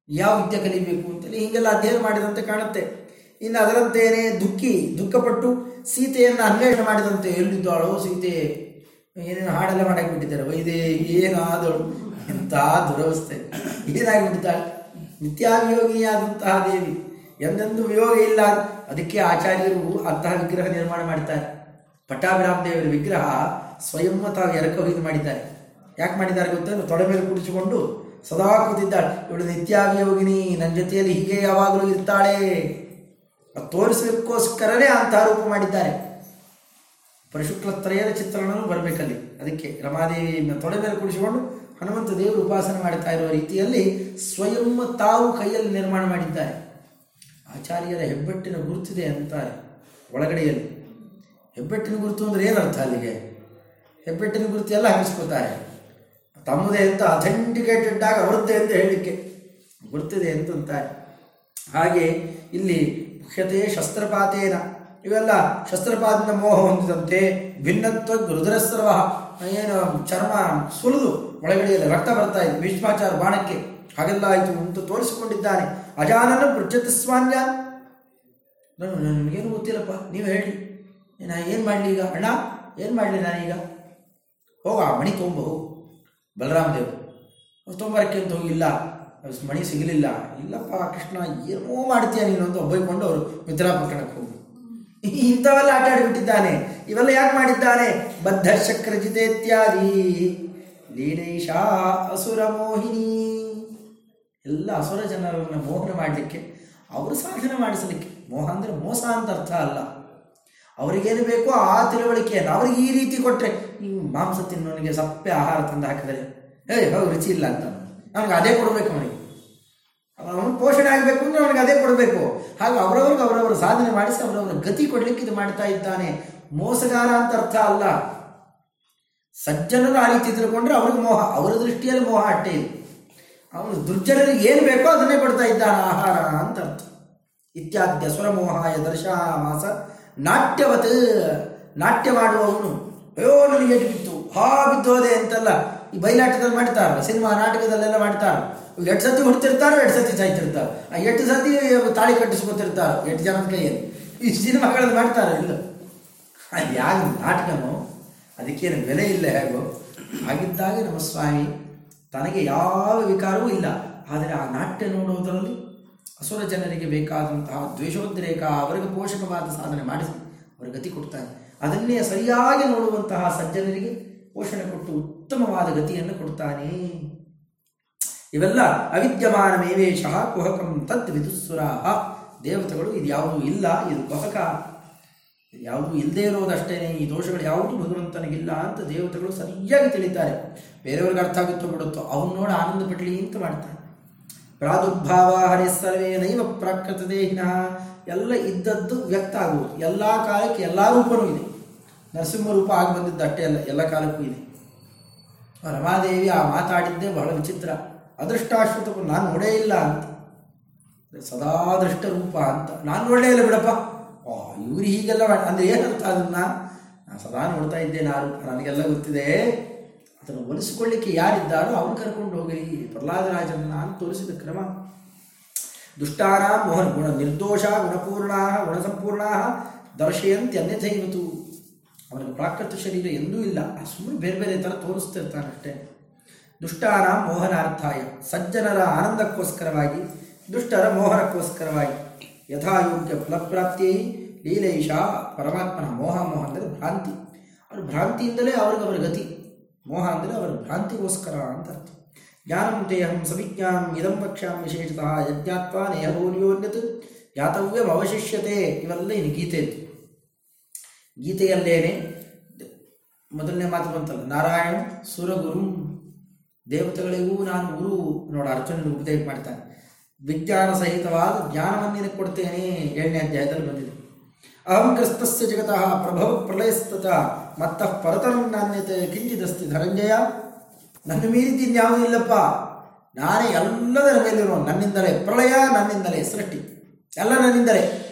ಯಾವ ವಿದ್ಯೆ ಕಲಿಬೇಕು ಅಂತೇಳಿ ಹೀಗೆಲ್ಲ ಅಧ್ಯಯನ ಮಾಡಿದಂತೆ ಕಾಣುತ್ತೆ. ಇನ್ನು ಅದರಂತೆಯೇ ದುಃಖಿ, ದುಃಖಪಟ್ಟು ಸೀತೆಯನ್ನು ಅನ್ವೇಷಣೆ ಮಾಡಿದಂತೆ ಎಲ್ಲಿದ್ದಾಳೋ ಸೀತೆ. ಏನೇನು ಹಾಡೆಲ್ಲ ಮಾಡಾಕ್ಬಿಟ್ಟಿದ್ದಾರೆ. ವೈದೆ, ಏನಾದಳು? ಎಂಥ ದುರವಸ್ಥೆ. ಏನಾಗಿಬಿಟ್ಟಿದ್ದಾಳೆ? ನಿತ್ಯಾಭಿಯೋಗಿಯಾದಂತಹ ದೇವಿ. ಎಂದೆಂದು ವಿಯೋಗ ಇಲ್ಲ ಅದಕ್ಕೆ ಆಚಾರ್ಯರು ಅಂತಹ ವಿಗ್ರಹ ನಿರ್ಮಾಣ ಮಾಡ್ತಾರೆ. ಪಟ್ಟಾಭಿರಾಮ ದೇವರ ವಿಗ್ರಹ ಸ್ವಯಂ ತಾವು ಎರಕ ಹೊಯ್ದು ಮಾಡಿದ್ದಾರೆ. ಯಾಕೆ ಮಾಡಿದ್ದಾರೆ ಗೊತ್ತೇನು ತೊಡೆ ಮೇಲೆ ಕುಡಿಸಿಕೊಂಡು ಸದಾ ಕೂತಿದ್ದಾಳೆ. ಇವಳು ನಿತ್ಯಾಭಿಯೋಗಿನಿ ನನ್ನ ಜೊತೆಯಲ್ಲಿ ಹೀಗೆ ಯಾವಾಗಲೂ ಇರ್ತಾಳೆ. ತೋರಿಸಲಿಕ್ಕೋಸ್ಕರನೇ ಅಂತಹ ರೂಪ ಮಾಡಿದ್ದಾರೆ. ಪರಶುಕ್ಲತ್ರಯದ ಚಿತ್ರಣವೂ ಬರಬೇಕಲ್ಲಿ. ಅದಕ್ಕೆ ರಮಾದೇವಿ ತೊಡೆ ಮೇಲೆ ಕುಡಿಸಿಕೊಂಡು ಹನುಮಂತ ದೇವರು ಉಪಾಸನೆ ಮಾಡ್ತಾ ಇರುವ ರೀತಿಯಲ್ಲಿ ಸ್ವಯಂ ತಾವು ಕೈಯಲ್ಲಿ ನಿರ್ಮಾಣ ಮಾಡಿದ್ದಾರೆ. ಆಚಾರ್ಯರ ಹೆಬ್ಬೆಟ್ಟಿನ ಗುರುತಿದೆ ಅಂತಾರೆ ಒಳಗಡೆಯಲ್ಲಿ. ಹೆಬ್ಬೆಟ್ಟಿನ ಗುರುತು ಅಂದರೆ ಏನರ್ಥ ಅಲ್ಲಿಗೆ? ಹೆಬ್ಬೆಟ್ಟಿನ ಗುರುತು ಎಲ್ಲ ಹಾಕಿಸ್ಕೊತಾರೆ ತಮ್ಮದೇ ಅಂತ ಅಥೆಂಟಿಕೇಟೆಡ್ ಆಗಿ ಅವರದ್ದೇ ಅಂತ ಹೇಳಲಿಕ್ಕೆ ಗುರುತಿದೆ ಅಂತಂತಾರೆ ಹಾಗೆ ಇಲ್ಲಿ ಮುಖ್ಯತೆ ಶಸ್ತ್ರಪಾತೇನ. ಇವೆಲ್ಲ ಶಸ್ತ್ರಪಾತದ ಮೋಹ ಹೊಂದಿದಂತೆ ಭಿನ್ನತ್ವ ರುದ್ರಸ್ರವ ಏನು ಚರ್ಮ ಸುಲಿದು ಒಳಗಡೆಯಲ್ಲಿ ರಕ್ತ ಬರ್ತಾ ಇದೆ. ಭೀಷ್ಮಾಚಾರ ಬಾಣಕ್ಕೆ ಹಾಗೆಲ್ಲ ಆಯಿತು ಅಂತ ತೋರಿಸಿಕೊಂಡಿದ್ದಾನೆ. ಅಜಾನನ ಪೃಚ್ಛತಸ್ವಾನ್ಯ. ನಾನು ನನಗೇನು ಗೊತ್ತಿಲ್ಲಪ್ಪ, ನೀವು ಹೇಳಿ. ನಾ ಏನು ಮಾಡಲಿ ಈಗ? ಅಣ್ಣ, ಏನು ಮಾಡಲಿ ನಾನೀಗ ಹೋಗ ಮಣಿ ತೊಗೊಂಬ ಬಲರಾಮದೇವ್ ತೊಂಬರಕ್ಕೆ ಅಂತ ಹೋಗಿಲ್ಲ. ಮಣಿ ಸಿಗಲಿಲ್ಲ. ಇಲ್ಲಪ್ಪ, ಕೃಷ್ಣ, ಏನೋ ಮಾಡ್ತೀಯ ನೀನು ಅಂತ ಒಬ್ಬೈಕೊಂಡು ಅವರು ಮಿಥಿಲಾಪಟ್ಟಣಕ್ಕೆ ಹೋಗಿ ಇಂಥವೆಲ್ಲ ಆಟ ಆಡಿಬಿಟ್ಟಿದ್ದಾನೆ. ಇವೆಲ್ಲ ಯಾಕೆ ಮಾಡಿದ್ದಾನೆ? ಬದ್ಧ ಚಕ್ರ ಇತ್ಯಾದಿ ಲೀಲೇಶಾ ಅಸುರ ಮೋಹಿನಿ ಎಲ್ಲ ಅಸುರ ಜನರನ್ನು ಮೋಹನ ಮಾಡಲಿಕ್ಕೆ, ಅವರು ಸಾಧನೆ ಮಾಡಿಸಲಿಕ್ಕೆ. ಮೋಹ ಅಂದರೆ ಮೋಸ ಅಂತ ಅರ್ಥ ಅಲ್ಲ. ಅವರಿಗೇನು ಬೇಕೋ ಆ ತಿಳುವಳಿಕೆಯನ್ನು ಅವ್ರಿಗೆ ಈ ರೀತಿ ಕೊಟ್ಟರೆ ನೀವು ಮಾಂಸ ತಿನ್ನೋನಿಗೆ ಸಪ್ಪೆ ಆಹಾರ ತಂದು ಹಾಕಿದರೆ, ಏಯ್, ಹೌದು, ರುಚಿ ಇಲ್ಲ ಅಂತ ನಮ್ಗೆ ಅದೇ ಕೊಡಬೇಕು ಅವನಿಗೆ. ಅವನು ಪೋಷಣೆ ಆಗಬೇಕು ಅಂದರೆ ಅವನಿಗೆ ಅದೇ ಕೊಡಬೇಕು. ಹಾಗೆ ಅವರವ್ರಿಗೆ ಅವರವರ ಸಾಧನೆ ಮಾಡಿಸಿ ಅವರವರ ಗತಿ ಕೊಡಲಿಕ್ಕೆ ಇದು ಮಾಡ್ತಾ ಇದ್ದಾನೆ. ಮೋಸಗಾರ ಅಂತ ಅರ್ಥ ಅಲ್ಲ. ಸಜ್ಜನರು ಆ ರೀತಿ ತಿಳ್ಕೊಂಡ್ರೆ ಅವ್ರಿಗೆ ಮೋಹ, ಅವರ ದೃಷ್ಟಿಯಲ್ಲಿ ಮೋಹ ಅಟ್ಟೆ ಇದೆ ಅವನು ದುರ್ಜನರಿಗೆ ಏನು ಬೇಕೋ ಅದನ್ನೇ ಕೊಡ್ತಾ ಇದ್ದಾನ, ಆಹಾರ ಅಂತ ಅರ್ಥ. ಇತ್ಯಾದ್ಯ ಸ್ವರಮೋಹಾಯ ದರ್ಶಾಮಾಸ ನಾಟ್ಯವತ್, ನಾಟ್ಯ ಮಾಡುವವನು, ಅಯ್ಯೋ, ನನಗೆ ಎಟ್ಟು ಬಿತ್ತು. ಹಾ ಬಿದ್ದೋದೆ ಅಂತಲ್ಲ. ಈ ಬಯಲಾಟದಲ್ಲಿ ಮಾಡ್ತಾರೆ ಸಿನಿಮಾ ನಾಟಕದಲ್ಲೆಲ್ಲ ಮಾಡ್ತಾರ ಎಷ್ಟು ಸತಿ ಹುಡ್ತಿರ್ತಾರೋ ಎಟ್ಟು ಸತಿ ಸಾಯ್ತಿರ್ತಾರ. ಆ ಎಟ್ಟು ಸತಿ ತಾಳಿ ಕಟ್ಟಿಸ್ಕೊತಿರ್ತಾರ, ಎಷ್ಟು ಜನದ ಕೈಯಲ್ಲಿ. ಈ ಸಿನಿಮಾಗಳಲ್ಲಿ ಮಾಡ್ತಾರ ಇಲ್ಲ. ಯಾವ ನಾಟಕನೋ, ಅದಕ್ಕೇನು ಬೆಲೆ ಇಲ್ಲ ಹೇಗೋ. ಹಾಗಿದ್ದಾಗ ನಮ್ಮ ಸ್ವಾಮಿ ತನಗೆ ಯಾವ ವಿಕಾರವೂ ಇಲ್ಲ. ಆದರೆ ಆ ನಾಟ್ಯ ನೋಡುವುದರಲ್ಲಿ ಅಸುರ ಜನರಿಗೆ ಬೇಕಾದಂತಹ ದ್ವೇಷೋದ್ರೇಕ, ಅವರಿಗೆ ಪೋಷಕವಾದ ಸಾಧನೆ ಮಾಡಿಸಿ, ಅವರ ಗತಿ ಕೊಡ್ತಾನೆ ಅದನ್ನೇ ಸರಿಯಾಗಿ ನೋಡುವಂತಹ ಸಜ್ಜನರಿಗೆ ಪೋಷಣೆ ಕೊಟ್ಟು ಉತ್ತಮವಾದ ಗತಿಯನ್ನು ಕೊಡ್ತಾನೆ. ಇವೆಲ್ಲ ಅವಿದ್ಯಮಾನ ಮೇವೇಶ ಕುಹಕಂ ತದ್ ವಿದುಸ್ಸುರಾಹ ದೇವತೆಗಳು ಇದು ಯಾವುದೂ ಇಲ್ಲ, ಇದು ಕುಹಕ. ಯಾವುದೂ ಇಲ್ಲದೇ ಇರೋದಷ್ಟೇನೆ ಈ ದೋಷಗಳು ಯಾವುದೂ ಭಗವಂತನಿಗಿಲ್ಲ ಅಂತ ದೇವತೆಗಳು ಸರಿಯಾಗಿ ತಿಳಿತಾರೆ. ಬೇರೆಯವ್ರಿಗೆ ಅರ್ಥ ಆಗುತ್ತೋ ಬಿಡುತ್ತೋ, ಅವ್ನು ನೋಡಿ ಆನಂದ ಪಡಲಿ ಅಂತ ಮಾಡ್ತಾರೆ. ಪ್ರಾದುರ್ಭಾವ ಹರಿ ಸರ್ವೇ ನೈವ ಪ್ರಾಕೃತ ದೇಹಿನ ಎಲ್ಲ ಇದ್ದದ್ದು ವ್ಯಕ್ತ ಆಗುವುದು. ಎಲ್ಲ ಕಾಲಕ್ಕೆ ಎಲ್ಲ ರೂಪನೂ ಇದೆ. ನರಸಿಂಹ ರೂಪ ಆಗಿ ಬಂದಿದ್ದು ಅಷ್ಟೇ ಅಲ್ಲ, ಎಲ್ಲ ಕಾಲಕ್ಕೂ ಇದೆ. ರಮಾದೇವಿ ಆ ಮಾತಾಡಿದ್ದೇ ಬಹಳ ವಿಚಿತ್ರ. ಅದೃಷ್ಟಾಶ್ವತವು ನಾನು ನೋಡೇ ಇಲ್ಲ ಅಂತ. ಸದಾ ದೃಷ್ಟ ರೂಪ ಅಂತ. ನಾನು ನೋಡೇ ಇಲ್ಲ ಬಿಡಪ್ಪ ಓ, ಇವ್ರು ಹೀಗೆಲ್ಲ ಅಂದ್ರೆ ಏನರ್ಥ ಅದನ್ನ? ನಾನು ಸದಾ ನೋಡ್ತಾ ಇದ್ದೆ ನಾನು ನನಗೆಲ್ಲ ಗೊತ್ತಿದೆ. ಅದನ್ನು ಒಲಿಸಿಕೊಳ್ಳಿಕ್ಕೆ ಯಾರಿದ್ದಾರೋ ಅವ್ರು ಕರ್ಕೊಂಡು ಹೋಗಲಿ ಪ್ರಹ್ಲಾದರಾಜನ್ನ ಅಂತ ತೋರಿಸಿದ ಕ್ರಮ. ದುಷ್ಟಾನ ಮೋಹನ ಗುಣ ನಿರ್ದೋಷ ಗುಣಪೂರ್ಣ ಗುಣಸಂಪೂರ್ಣ ದರ್ಶಯಂತಿ ಅನ್ಯಥೈವತು ಅವನಿಗೆ ಪ್ರಾಕೃತ ಶರೀರ ಎಂದೂ ಇಲ್ಲ. ಸುಮ್ಮನೆ ಬೇರೆ ಬೇರೆ ಥರ ತೋರಿಸ್ತಿರ್ತಾನಷ್ಟೇ ದುಷ್ಟಾನ ಮೋಹನಾರ್ಥಾಯ. ಸಜ್ಜನರ ಆನಂದಕ್ಕೋಸ್ಕರವಾಗಿ, ದುಷ್ಟರ ಮೋಹನಕ್ಕೋಸ್ಕರವಾಗಿ. ಯಥಾಯೋಗ್ಯ ಫಲಪ್ರಾಪ್ತಿಯೇ ಲೀಲೈಷ ಪರಮಾತ್ಮನ ಮೋಹ ಮೋಹ ಅಂದರೆ ಭ್ರಾಂತಿ. ಅವ್ರ ಭ್ರಾಂತಿಯಿಂದಲೇ ಅವ್ರಿಗೆ ಅವರ ಗತಿ. ಮೋಹ ಅಂದರೆ ಅವರ ಭ್ರಾಂತಿಗೋಸ್ಕರ ಅಂತ ಅರ್ಥ. ಜ್ಞಾನಂ ತೇಹಂ ಸವಿಜ್ಞಾನಂ ಇದಂ ಪಕ್ಷಾಂ ವಿಶೇಷತಃ ಯಜ್ಞಾತ್ವ ನೇಹೋನ್ಯೋನ್ಯತ್ ಯಾತವ್ಯಂ ಅವಶಿಷ್ಯತೆ ಇವೆಲ್ಲ ಇನ್ನು ಗೀತೆ ಇತ್ತು ಗೀತೆಯಲ್ಲೇನೆ ಮೊದಲನೇ ಮಾತು ಬಂತಲ್ಲ, ನಾರಾಯಣ ಸುರಗುರು ದೇವತೆಗಳಿಗೂ ನಾನು ಗುರು ನೋಡ ಅರ್ಜುನನ ಉಪದೇಶ ಮಾಡ್ತಾನೆ ವಿಜ್ಞಾನ ಸಹಿತವಾದ ಜ್ಞಾನವನ್ನು ಕೊಡ್ತೇನೆ ಏಳನೇ ಅಧ್ಯಾಯದಲ್ಲಿ ಬಂದಿದೆ. ಅಹಂ ಕ್ರಿಸ್ತಸ್ಯ ಜಗತಃ ಪ್ರಭವ ಪ್ರಳಯಸ್ತತ, ಮತ್ತ ಪರತರಂ ನಾಣ್ಯತೆ ಕಿಂಚಿದಸ್ತಿ ಧನಂಜಯ ನನ್ನ ಮೀರಿದ್ದು ಇನ್ಯಾವುದೂ ಇಲ್ಲಪ್ಪ. ನಾನೇ ಎಲ್ಲದರ ಮೇಲಿರೋ ನನ್ನಿಂದಲೇ ಪ್ರಳಯ, ನನ್ನಿಂದಲೇ ಸೃಷ್ಟಿ. ಎಲ್ಲ ನನ್ನಿಂದಲೇ.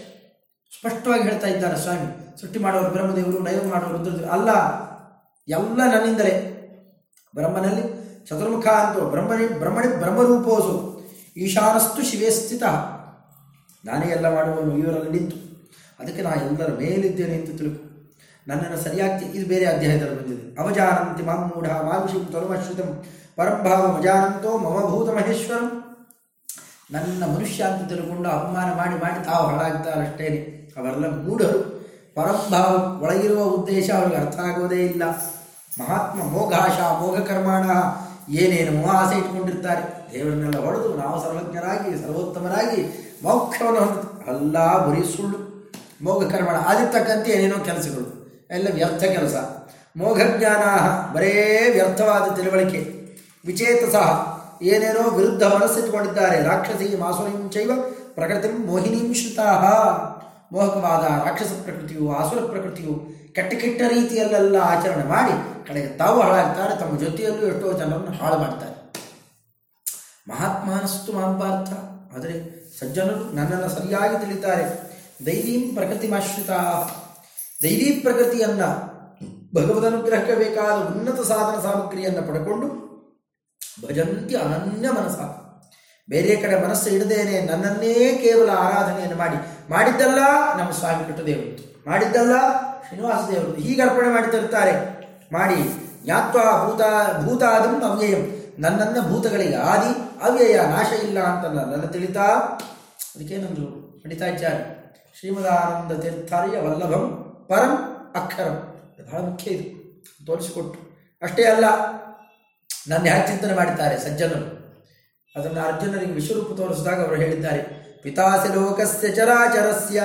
ಸ್ಪಷ್ಟವಾಗಿ ಹೇಳ್ತಾ ಇದ್ದಾರೆ ಸ್ವಾಮಿ. ಸೃಷ್ಟಿ ಮಾಡೋರು ಬ್ರಹ್ಮದೇವರು ನಯ ಮಾಡೋರು ರುದ್ರದೇವರು. ಅಲ್ಲ, ಎಲ್ಲ ನನ್ನಿಂದಲೇ. ಬ್ರಹ್ಮನಲ್ಲಿ ಚತುರ್ಮುಖ ಅಂತೂ, ಬ್ರಹ್ಮಣಿ ಬ್ರಹ್ಮಣಿ, ಬ್ರಹ್ಮರೂಪೋಸು. ಈಶಾನಸ್ತು ಶಿವೇ ಸ್ಥಿತ. ನಾನೇ ಎಲ್ಲ ಮಾಡುವವನು ಇವರಲ್ಲಿ ನಿಂತು. ಅದಕ್ಕೆ ನಾ ಎಲ್ಲರ ಮೇಲಿದ್ದೇನೆ ಅಂತ ತಿಳ್ಕೊ. ನನ್ನನ್ನು ಸರಿಯಾಗಿ ಇದು ಬೇರೆ ಅಧ್ಯಾಯದಲ್ಲಿ ಬಂದಿದೆ. ಅವಜಾನಂತಿ ಮಾಂ ಮೂಢ ಮಾಂಶಿಂ ತನುಮಶ್ರಿತಂ ಪರಂಭಾವ ಮಜಾನಂತೋ ಮಮಭೂತ ಮಹೇಶ್ವರಂ. ನನ್ನ ಮನುಷ್ಯ ಅಂತ ತಿಳ್ಕೊಂಡು ಅವಮಾನ ಮಾಡಿ ಮಾಡಿ ತಾವು ಹಾಳಾಗ್ತಾರಷ್ಟೇನೆ. ಅವರೆಲ್ಲ ಮೂಢರು. ಪರಂಭಾವ ಒಳಗಿರುವ ಉದ್ದೇಶ ಅವರಿಗೆ ಅರ್ಥ ಆಗೋದೇ ಇಲ್ಲ. ಮಹಾತ್ಮ ಮೋಘಾಶ ಮೋಘ ಕರ್ಮಾಣ ಏನೇನು ಆಸೆ ಇಟ್ಕೊಂಡಿರ್ತಾರೆ. ದೇವರನ್ನೆಲ್ಲ ಹೊಡೆದು ನಾವು ಸರ್ವಜ್ಞರಾಗಿ, ಸರ್ವೋತ್ತಮರಾಗಿ ಮೋಕ್ಷವನ್ನು ಹೊಂದ ಅಲ್ಲ, ಬರೀ ಸುಳ್ಳು. ಮೋಘ ಕರ್ಮಣ. ಏನೇನೋ ಕೆಲಸಗಳು. ಎಲ್ಲ ವ್ಯರ್ಥ ಕೆಲಸ. ಮೋಘಜ್ಞಾನ ಬರೇ ವ್ಯರ್ಥವಾದ ತಿಳುವಳಿಕೆ. ವಿಚೇತಸ. ಏನೇನೋ ವಿರುದ್ಧ ಮನಸ್ಸಿಟ್ಟುಕೊಂಡಿದ್ದಾರೆ ರಾಕ್ಷಸಿ ಮಾಸುರೀಂ ಚೈವ ಪ್ರಕೃತಿ ಮೋಹಿನೀಂ ಶ್ರುತಾ ಮೋಹಕವಾದ ರಾಕ್ಷಸ ಪ್ರಕೃತಿಯು ಆಸುರ ಪ್ರಕೃತಿಯು ಕೆಟ್ಟ ಕೆಟ್ಟ ರೀತಿಯಲ್ಲೆಲ್ಲ ಆಚರಣೆ ಮಾಡಿ ಕಡೆಗೆ ತಾವು ಹಾಳಾಗ್ತಾರೆ, ತಮ್ಮ ಜೊತೆಯಲ್ಲೂ ಎಷ್ಟೋ ಜನರನ್ನು ಹಾಳು ಮಾಡ್ತಾರೆ. ಮಹಾತ್ಮಾನಸ್ತು ಮಾಂಪಾರ್ಥ ಆದರೆ ಸಜ್ಜನರು ನನ್ನನ್ನು ಸರಿಯಾಗಿ ತಿಳಿತಾರೆ. ದೈವೀಂ ಪ್ರಕೃತಿಮಾಶ್ರಿತ ದೈವೀ ಪ್ರಕೃತಿಯನ್ನ ಭಗವದ್ ಅನುಗ್ರಹಕ್ಕೆ ಬೇಕಾದ ಉನ್ನತ ಸಾಧನ ಸಾಮಗ್ರಿಯನ್ನು ಪಡ್ಕೊಂಡು ಭಜಂತಿ ಅನನ್ಯ ಮನಸ ಬೇರೆ ಕಡೆ ಮನಸ್ಸು ಇಡದೇನೆ ನನ್ನನ್ನೇ ಕೇವಲ ಆರಾಧನೆಯನ್ನು ಮಾಡಿ. ಮಾಡಿದ್ದಲ್ಲ ನಮ್ಮ ಸ್ವಾಮಿ ಪುಟ್ಟದೇವರು ಮಾಡಿದ್ದಲ್ಲ ಶ್ರೀನಿವಾಸ ದೇವರು ಹೀಗೆ ಅರ್ಪಣೆ ಮಾಡ್ತಿರ್ತಾರೆ ಮಾಡಿ. ಜ್ಞಾತ್ವ ಭೂತ, ಭೂತಾದಂ ಅವ್ಯಯಂ. ನನ್ನನ್ನ ಭೂತಗಳಿಗೆ ಆದಿ, ಅವ್ಯಯ, ನಾಶ ಇಲ್ಲ ಅಂತ ನನ್ನ ತಿಳಿತಾ ಅದಕ್ಕೇನಂದ್ರು ಪಂಡಿತಾಚಾರ್ಯ, ಶ್ರೀಮದಾನಂದ ತೀರ್ಥಾರ್ಯ ವಲ್ಲಭಂ ಪರಂ ಅಕ್ಷರಂ. ಬಹಳ ಮುಖ್ಯ ಇದು. ತೋರಿಸಿಕೊಟ್ಟು. ಅಷ್ಟೇ ಅಲ್ಲ, ನನ್ನ ಹ್ಯಾಕ್ ಚಿಂತನೆ ಮಾಡಿದ್ದಾರೆ ಸಜ್ಜನರು? ಅದನ್ನು ಅರ್ಜುನನಿಗೆ ವಿಶ್ವರೂಪ ತೋರಿಸಿದಾಗ ಅವರು ಹೇಳಿದ್ದಾರೆ, ಪಿತಾಸಿ ಲೋಕಸ್ಯ ಚರಾಚರಸ್ಯ,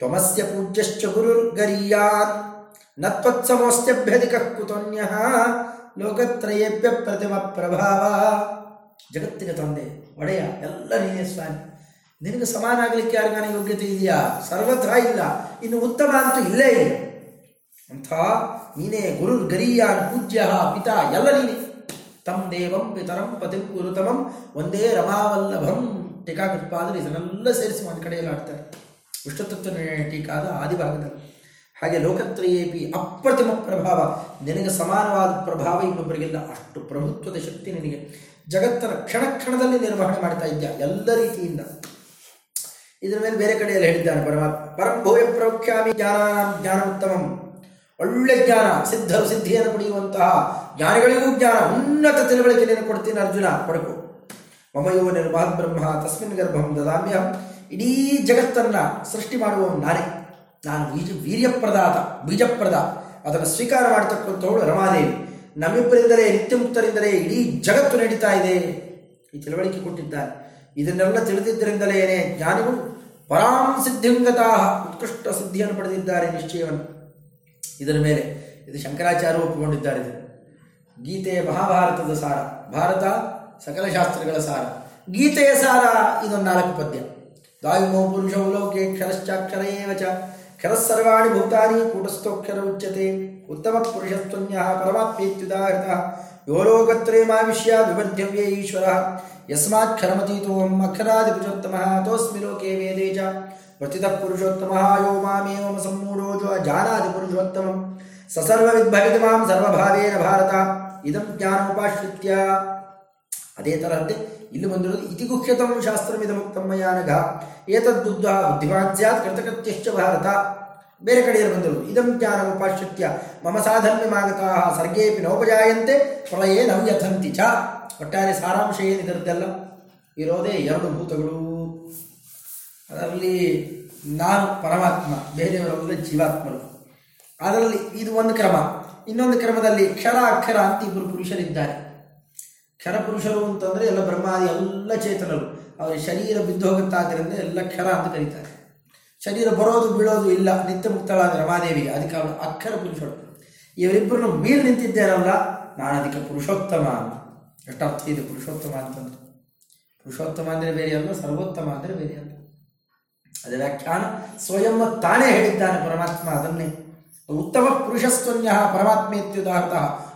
ತ್ವಮಸ್ಯ ಪೂಜ್ಯಶ್ಚ ಗುರುರ್ಗರೀಯಾನ್, ನ ತ್ವತ್ಸಮೋಸ್ತ್ಯಭ್ಯಧಿಕ ಕುತೋನ್ಯ, ಲೋಕತ್ರಯೇಭ್ಯ ಪ್ರತಿಮ ಪ್ರಭಾವ. ಜಗತ್ತಿನ ತಂದೆ, ಒಡೆಯ ಎಲ್ಲ ಸ್ವಾಮಿ, ನಿನಗೆ ಸಮಾನ ಆಗಲಿಕ್ಕೆ ಯಾರಿಗಾನ ಯೋಗ್ಯತೆ ಇದೆಯಾ? ಸರ್ವತ್ರ ಇಲ್ಲ, ಇನ್ನು ಉತ್ತಮ ಅಂತೂ ಇಲ್ಲೇ ಇಲ್ಲ ಅಂಥ ನೀನೇ ಗುರು ಗರೀಯಾನ್ ಪೂಜ್ಯ ಪಿತಾ ಎಲ್ಲ ನೀನೇ. ತಂ ದೇವಂ ಪಿತರಂ ಪತಿ ಗುರುತಮಂ ಒಂದೇ ರಮಾವಲ್ಲಭಂ. ಟೀಕಾಕೃತ್ಪಾದರು ಇದನ್ನೆಲ್ಲ ಸೇರಿಸಿ ಒಂದು ಕಡೆಯಲ್ಲಿ ಆಡ್ತಾರೆ ವಿಷ್ಣುತತ್ವ ಟೀಕಾದ ಆದಿಭಾಗದಲ್ಲಿ. ಹಾಗೆ ಲೋಕತ್ರಯೇಪಿ ಅಪ್ರತಿಮ ಪ್ರಭಾವ ನಿನಗೆ ಸಮಾನವಾದ ಪ್ರಭಾವ ಇನ್ನೊಬ್ಬರಿಗಿಲ್ಲ. ಅಷ್ಟು ಪ್ರಭುತ್ವದ ಶಕ್ತಿ ನಿನಗೆ. ಜಗತ್ತನ ಕ್ಷಣ ಕ್ಷಣದಲ್ಲಿ ನಿರ್ವಹಣೆ ಮಾಡ್ತಾ ಇದ್ದ ಎಲ್ಲ ರೀತಿಯಿಂದ. ಇದರ ಮೇಲೆ ಬೇರೆ ಕಡೆಯಲ್ಲಿ ಹೇಳಿದ್ದಾನೆ ಪರಮಾತ್ಮ ಪರಂಭೂಯ ಪ್ರೋಖ್ಯಾಮಿ ಜ್ಞಾನ ಜ್ಞಾನ ಉತ್ತಮಂ ಒಳ್ಳೆ ಜ್ಞಾನ, ಸಿದ್ಧರು ಸಿದ್ಧಿಯನ್ನು ಪಡೆಯುವಂತಹ ಜ್ಞಾನಿಗಳಿಗೂ ಜ್ಞಾನ, ಉನ್ನತ ತಿಳುವಳಿಕೆಯನ್ನು ಕೊಡ್ತೀನಿ ಅರ್ಜುನ, ಪಡ್ಕೊ. ಮಮಯೋ ನಿರ್ಮಹತ್ ಬ್ರಹ್ಮ, ತಸ್ಮಿನ್ ಗರ್ಭಂ ದದಾಮ್ಯ ಇಡೀ ಜಗತ್ತನ್ನ ಸೃಷ್ಟಿ ಮಾಡುವವನು ನಾನೇ ನಾನು ಬೀಜ ವೀರ್ಯಪ್ರದಾತ, ಬೀಜಪ್ರದ. ಅದನ್ನು ಸ್ವೀಕಾರ ಮಾಡತಕ್ಕಂಥವಳು ರಮಾದೇವಿ. ನಮ್ಮಿಬ್ಬರಿಂದಲೇ, ನಿತ್ಯಮುಕ್ತರಿಂದಲೇ ಇಡೀ ಜಗತ್ತು ನಡೀತಾ ಇದೆ. ಈ ತಿಳುವಳಿಕೆ ಕೊಟ್ಟಿದ್ದಾರೆ ಇದನ್ನೆಲ್ಲ ತಿಳಿದಿದ್ದರಿಂದಲೇನೆ ಜ್ಞಾನಿಗಳು ಪರಾಂ ಸಿದ್ಧಿಂಗತಾ ಉತ್ಕೃಷ್ಟ ಸಿದ್ಧಿಯನ್ನು ಪಡೆದಿದ್ದಾರೆ ನಿಶ್ಚಯವನ್ನು. ಇದರ ಮೇಲೆ ಇದು ಶಂಕರಾಚಾರ್ಯ ಒಪ್ಪಿಕೊಂಡಿದ್ದಾರೆ ಗೀತೆ ಮಹಾಭಾರತದ ಸಾರ, ಭಾರತ ಸಕಲ ಶಾಸ್ತ್ರಗಳ ಸಾರ. ಗೀತೆಯ ಸಾರ ಇದೊಂದು ನಾಲ್ಕು ಪದ್ಯ. ದಾಯುಮೋ ಪುರುಷೋ ಲೋಕೆ ಕ್ಷರಶ್ಚಾಕ್ಷರ ಚ. ಕ್ಷರಸರ್ವಾಣಿ ಭೂತಾನಿ ಕೂಟಸ್ಥೋಕ್ಷರ ಉಚ್ಯತೆ. ಉತ್ತಮ ಪುರುಷಸ್ತ್ವನ್ಯ ಪರಮಾತ್ಮೇತ್ಯುದಾಹೃತ. ಯೋಲೋಕತ್ರಯಮಾವಿಶ್ಯ ವಿಬಧ್ಯವ್ಯ ಈಶ್ವರ. ಯಸ್ಮಾತ್ ಖರಮತೀತೋಹಂ ಅಕ್ಷರಾದಿಪುರುಷೋತ್ತಮಃ ತೋಸ್ಮಿ ಲೋಕೆ ವೇದೇ ಚ. ವರ್ತಿತಃ ಪುರುಷೋತ್ತಮಃ ಯೋ ಮಾಮೇವ ಸಮ್ಮೂಢೋ ಜೋ ಜಾನಾದಿ ಪುರುಷೋತ್ತಮಂ. ಸಸರ್ವವಿದ್ಭವಿತ ಮಾಂ ಸರ್ವಭಾವೇನ ಭಾರತ ಇದಂ ಜ್ಞಾನೋಪಾಶ್ರಿತ್ಯ ಅದೇ ತರಹದ್ದೇ ಇಲ್ಲಿ ಬಂದಿರೋದು ಇತಿಗುಹ್ಯತಂ ಶಾಸ್ತ್ರಮಿದಮುಕ್ತಂ ಮಯಾ ನಘ ಏತದ್ಬುದ್ಧ ಬುದ್ಧಿಮಾನ್ ಸ್ಯಾತ್ ಕೃತಕೃತ್ಯಶ್ಚ ಭಾರತ ಬೇರೆ ಕಡೆಯಲ್ಲಿ ಬಂದಿರೋದು ಇದಂ ಜ್ಞಾನಮುಪಾಶ್ರಿತ್ಯ ಮಮ ಸಾಧನ್ಯಮಾಗತಾ ಸರ್ಗೇಪಿ ನೋಪಜಾಯಂತೆ ಪ್ರಳಯೇ ನವ್ಯಥಂತಿ ಚ ಒಟ್ಟಾರೆ ಸಾರಾಂಶ ಏನಿದರದ್ದೆಲ್ಲ ಇರೋದೇ ಎರಡು ಭೂತಗಳು ಅದರಲ್ಲಿ ನಾನು ಪರಮಾತ್ಮ ಬೇರೆಯವರೆಲ್ಲ ಜೀವಾತ್ಮರು. ಅದರಲ್ಲಿ ಇದು ಒಂದು ಕ್ರಮ. ಇನ್ನೊಂದು ಕ್ರಮದಲ್ಲಿ ಕ್ಷರ, ಅಕ್ಷರ ಅಂತ ಇಬ್ಬರು ಪುರುಷರಿದ್ದಾರೆ. ಕ್ಷರ ಪುರುಷರು ಅಂತಂದರೆ ಎಲ್ಲ ಬ್ರಹ್ಮಾದಿ, ಎಲ್ಲ ಚೇತನರು. ಅವರ ಶರೀರ ಬಿದ್ದು ಹೋಗುತ್ತಾದ್ದರಿಂದ ಎಲ್ಲ ಕ್ಷರ ಅಂತ ಕರೀತಾರೆ. ಶರೀರ ಬರೋದು, ಬೀಳೋದು ಇಲ್ಲ. ನಿತ್ಯ ಮುಕ್ತಳಾದ ರಮಾದೇವಿ, ಅದಕ್ಕೆ ಅವರು ಅಕ್ಷರ ಪುರುಷರು. ಇವರಿಬ್ಬರನ್ನು ಮೀರಿ ನಿಂತಿದ್ದೇನಲ್ಲ? ನಾನು ಅದಕ್ಕೆ ಪುರುಷೋತ್ತಮ ಅಂತ. ಎಷ್ಟು ಇದೆ ಪುರುಷೋತ್ತಮ ಅಂತಂದ್ರೆ? ಪುರುಷೋತ್ತಮ ಅಂದರೆ ಬೇರೆ ಅಲ್ಲ ಸರ್ವೋತ್ತಮ ಅಂದರೆ ಬೇರೆ ಅಲ್ಲ ಅದರ ವ್ಯಾಖ್ಯಾನ ಸ್ವಯಂ ತಾನೇ ಹೇಳಿದ್ದಾನೆ ಪರಮಾತ್ಮ ಅದನ್ನೇ. ಉತ್ತಮ ಪುರುಷಸ್ತ್ವನ್ಯ ಪರಮಾತ್ಮೇತ್ಯುದಾಹೃತ.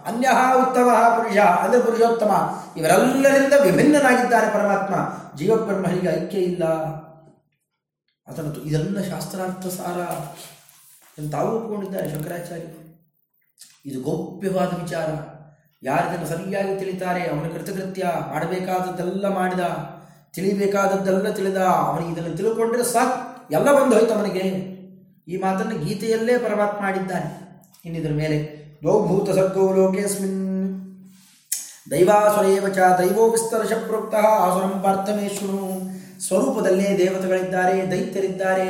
ಅನ್ಯ ಉತ್ತಮ ಪುರುಷ ಅಂದರೆ ಪುರುಷೋತ್ತಮ. ಇವರೆಲ್ಲರಿಂದ ವಿಭಿನ್ನನಾಗಿದ್ದಾರೆ ಪರಮಾತ್ಮ. ಜೀವಬ್ರಹ್ಮನಿಗೆ ಐಕ್ಯ ಇಲ್ಲ. ಅದನ್ನು ಇದೆಲ್ಲ ಶಾಸ್ತ್ರಾರ್ಥ ಸಾರ ಇದನ್ನು ತಾವು ಒಪ್ಪಿಕೊಂಡಿದ್ದಾರೆ ಶಂಕರಾಚಾರ್ಯ ಇದು ಗೌಪ್ಯವಾದ ವಿಚಾರ. ಯಾರಿದನ್ನು ಸರಿಯಾಗಿ ತಿಳಿತಾರೆ, ಅವನ ಕೃತಕೃತ್ಯ ಮಾಡಬೇಕಾದದ್ದೆಲ್ಲ ಮಾಡಿದ, ತಿಳಿಬೇಕಾದದ್ದೆಲ್ಲ ತಿಳಿದ ಅವನಿಗೆ ಇದನ್ನು ತಿಳ್ಕೊಂಡ್ರೆ ಸಾಕು, ಎಲ್ಲ ಬಂದು ಹೋಯ್ತು ಅವನಿಗೆ. ಈ ಮಾತನ್ನು ಗೀತೆಯಲ್ಲೇ ಪರಮಾತ್ಮ ಮಾಡಿದ್ದಾನೆ ಇನ್ನಿದ್ರ ಮೇಲೆ ದ್ವೌಭೂತ ಸರ್ಗೋ ಲೋಕೇಸ್ಮಿನ್ ದೈವಾಸುರೇವ ಚ ದೈವೋ ಪ್ರೋಕ್ತ ಆಸುರಂ ಪಾರ್ಥಮೇಶ್ವರು, ಸ್ವರೂಪದಲ್ಲೇ ದೇವತೆಗಳಿದ್ದಾರೆ, ದೈತ್ಯರಿದ್ದಾರೆ.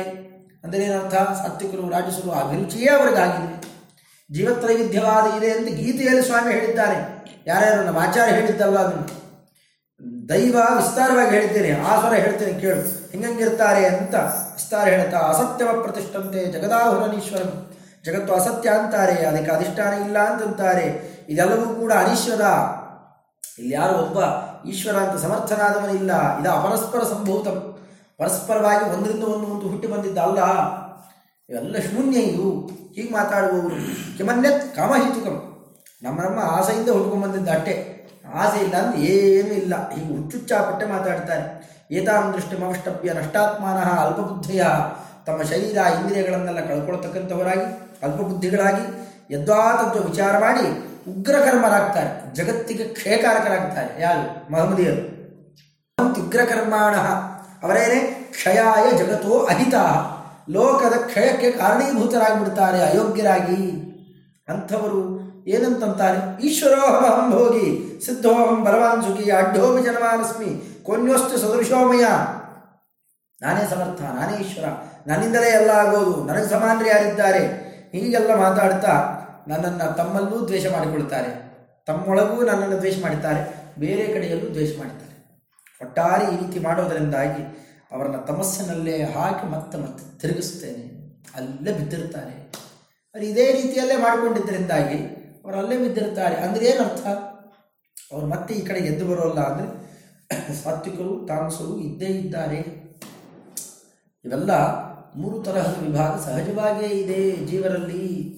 ಅಂದರೆ ಏನರ್ಥ ಸಾತ್ವಿಕರು, ರಾಜಸರು ಅಭಿರುಚಿಯೇ ಅವರಿಗಾಗಿದೆ ಜೀವತ್ರೈವಿಧ್ಯವಾದ ಇದೆ ಎಂದು ಗೀತೆಯಲ್ಲಿ ಸ್ವಾಮಿ ಹೇಳಿದ್ದಾರೆ. ಯಾರ್ಯಾರು ನಮ್ಮ ಆಚಾರ್ಯ ಹೇಳಿದ್ದಲ್ಲ ಅದನ್ನು. ದೈವ ವಿಸ್ತಾರವಾಗಿ ಹೇಳಿದ್ದೇನೆ, ಆಸುರ ಹೇಳ್ತೇನೆ, ಕೇಳು. ಹೆಂಗಿರ್ತಾರೆ ಅಂತ ವಿಸ್ತಾರ ಹೇಳ್ತಾ, ಅಸತ್ಯವ ಪ್ರತಿಷ್ಠಂತೆ ಜಗದಾಹುರನೀಶ್ವರ. ಜಗತ್ತು ಅಸತ್ಯ ಅಂತಾರೆ, ಅದಕ್ಕೆ ಅಧಿಷ್ಠಾನ ಇಲ್ಲ ಅಂತಂತಾರೆ ಇದೆಲ್ಲವೂ ಕೂಡ ಅನೀಶ್ವರ. ಇಲ್ಲಿ ಯಾರು ಒಬ್ಬ ಈಶ್ವರ ಅಂತ ಸಮರ್ಥನಾದವನಿಲ್ಲ. ಇದು ಅಪರಸ್ಪರ ಸಂಭೂತ. ಪರಸ್ಪರವಾಗಿ ಒಂದರಿಂದ ಒಂದು ಒಂದು ಹುಟ್ಟಿ ಬಂದಿದ್ದ ಅಲ್ಲ. ಇವೆಲ್ಲ ಶೂನ್ಯ ಇದು. ಹೀಗೆ ಮಾತಾಡುವವರು. ಕೆಮನ್ಯತ್ ಕಾಮಹಿತುಕಂ. ನಮ್ಮ ನಮ್ಮ ಆಸೆಯಿಂದ ಹುಡುಕೊಂಡು ಬಂದಿದ್ದ ಅಟ್ಟೆ. ಆಸೆ ಇಲ್ಲ ಅಂದ್ರೆ ಏನೂ ಇಲ್ಲ. ಹೀಗೆ ಹುಚ್ಚುಚ್ಚಾಪಟ್ಟೆ ಮಾತಾಡ್ತಾರೆ. ಏತಾಂ ದೃಷ್ಟಿಮವಷ್ಟಭ್ಯ ನಷ್ಟಾತ್ಮಾನಃ ಅಲ್ಪಬುದ್ಧಿಯ ತಮ್ಮ ಶರೀರ ಇಂದ್ರಿಯಗಳನ್ನೆಲ್ಲ ಕಳ್ಕೊಳ್ತಕ್ಕಂಥವರಾಗಿ, ಅಲ್ಪಬುದ್ಧಿಗಳಾಗಿ ಯದ್ವಾತತ್ವ ವಿಚಾರ ಮಾಡಿ ಉಗ್ರಕರ್ಮರಾಗ್ತಾರೆ. ಜಗತ್ತಿಗೆ ಕ್ಷಯಕಾರಕರಾಗ್ತಾರೆ. ಯಾರು? ಮಹಮ್ಮದಿಯರು. ಉಗ್ರಕರ್ಮಾಣ ಅವರೇನೆ? ಕ್ಷಯಾಯ ಜಗತ್ತೋ ಅಹಿತ. ಲೋಕದ ಕ್ಷಯಕ್ಕೆ ಕಾರಣೀಭೂತರಾಗಿಬಿಡ್ತಾರೆ, ಅಯೋಗ್ಯರಾಗಿ. ಅಂಥವರು ಏನಂತಂತಾರೆ? ಈಶ್ವರೋಹಂ ಭೋಗಿ ಸಿದ್ಧೋಹಂ ಬಲವಾನ್ ಸುಖಿ, ಅಡ್ಡೋಮಿ ಜನಮಾನಸ್ಮಿ. ಕೊನ್ಯೋಷ್ಟು ಸದೃಶೋಮಯ ನಾನೇ ಸಮರ್ಥ, ನಾನೇ ಈಶ್ವರ. ನನ್ನಿಂದಲೇ ಎಲ್ಲ ಆಗೋದು. ನನಗೆ ಸಮಾನರು ಯಾರಿದ್ದಾರೆ? ಹೀಗೆಲ್ಲ ಮಾತಾಡ್ತಾ ನನ್ನನ್ನು ತಮ್ಮಲ್ಲೂ ದ್ವೇಷ ಮಾಡಿಕೊಳ್ತಾರೆ ತಮ್ಮೊಳಗೂ ನನ್ನನ್ನು ದ್ವೇಷ ಮಾಡುತ್ತಾರೆ ಬೇರೆ ಕಡೆಯಲ್ಲೂ ದ್ವೇಷ ಮಾಡ್ತಾರೆ ಒಟ್ಟಾರೆ ಈ ರೀತಿ ಮಾಡೋದರಿಂದಾಗಿ ಅವರನ್ನು ತಮಸ್ಸಿನಲ್ಲೇ ಹಾಕಿ ಮತ್ತೆ ಮತ್ತೆ ತಿರುಗಿಸ್ತೇನೆ ಅಲ್ಲೇ ಬಿದ್ದಿರ್ತಾರೆ ಅವರು ಇದೇ ರೀತಿಯಲ್ಲೇ ಮಾಡಿಕೊಂಡಿದ್ದರಿಂದಾಗಿ ಅವರು ಅಲ್ಲೇ ಬಿದ್ದಿರ್ತಾರೆ ಅಂದರೆ ಏನರ್ಥ? ಅವರು ಮತ್ತೆ ಈ ಕಡೆ ಎದ್ದು ಬರೋಲ್ಲ ಅಂದರೆ ಸಾತ್ವಿಕರು, ತಾಮಸರು ಇದ್ದೇ ಇದ್ದಾರೆ. ಇವೆಲ್ಲ ಮೂರು ತರಹದ ವಿಭಾಗ ಸಹಜವಾಗಿಯೇ ಇದೆ ಜೀವರಲ್ಲಿ.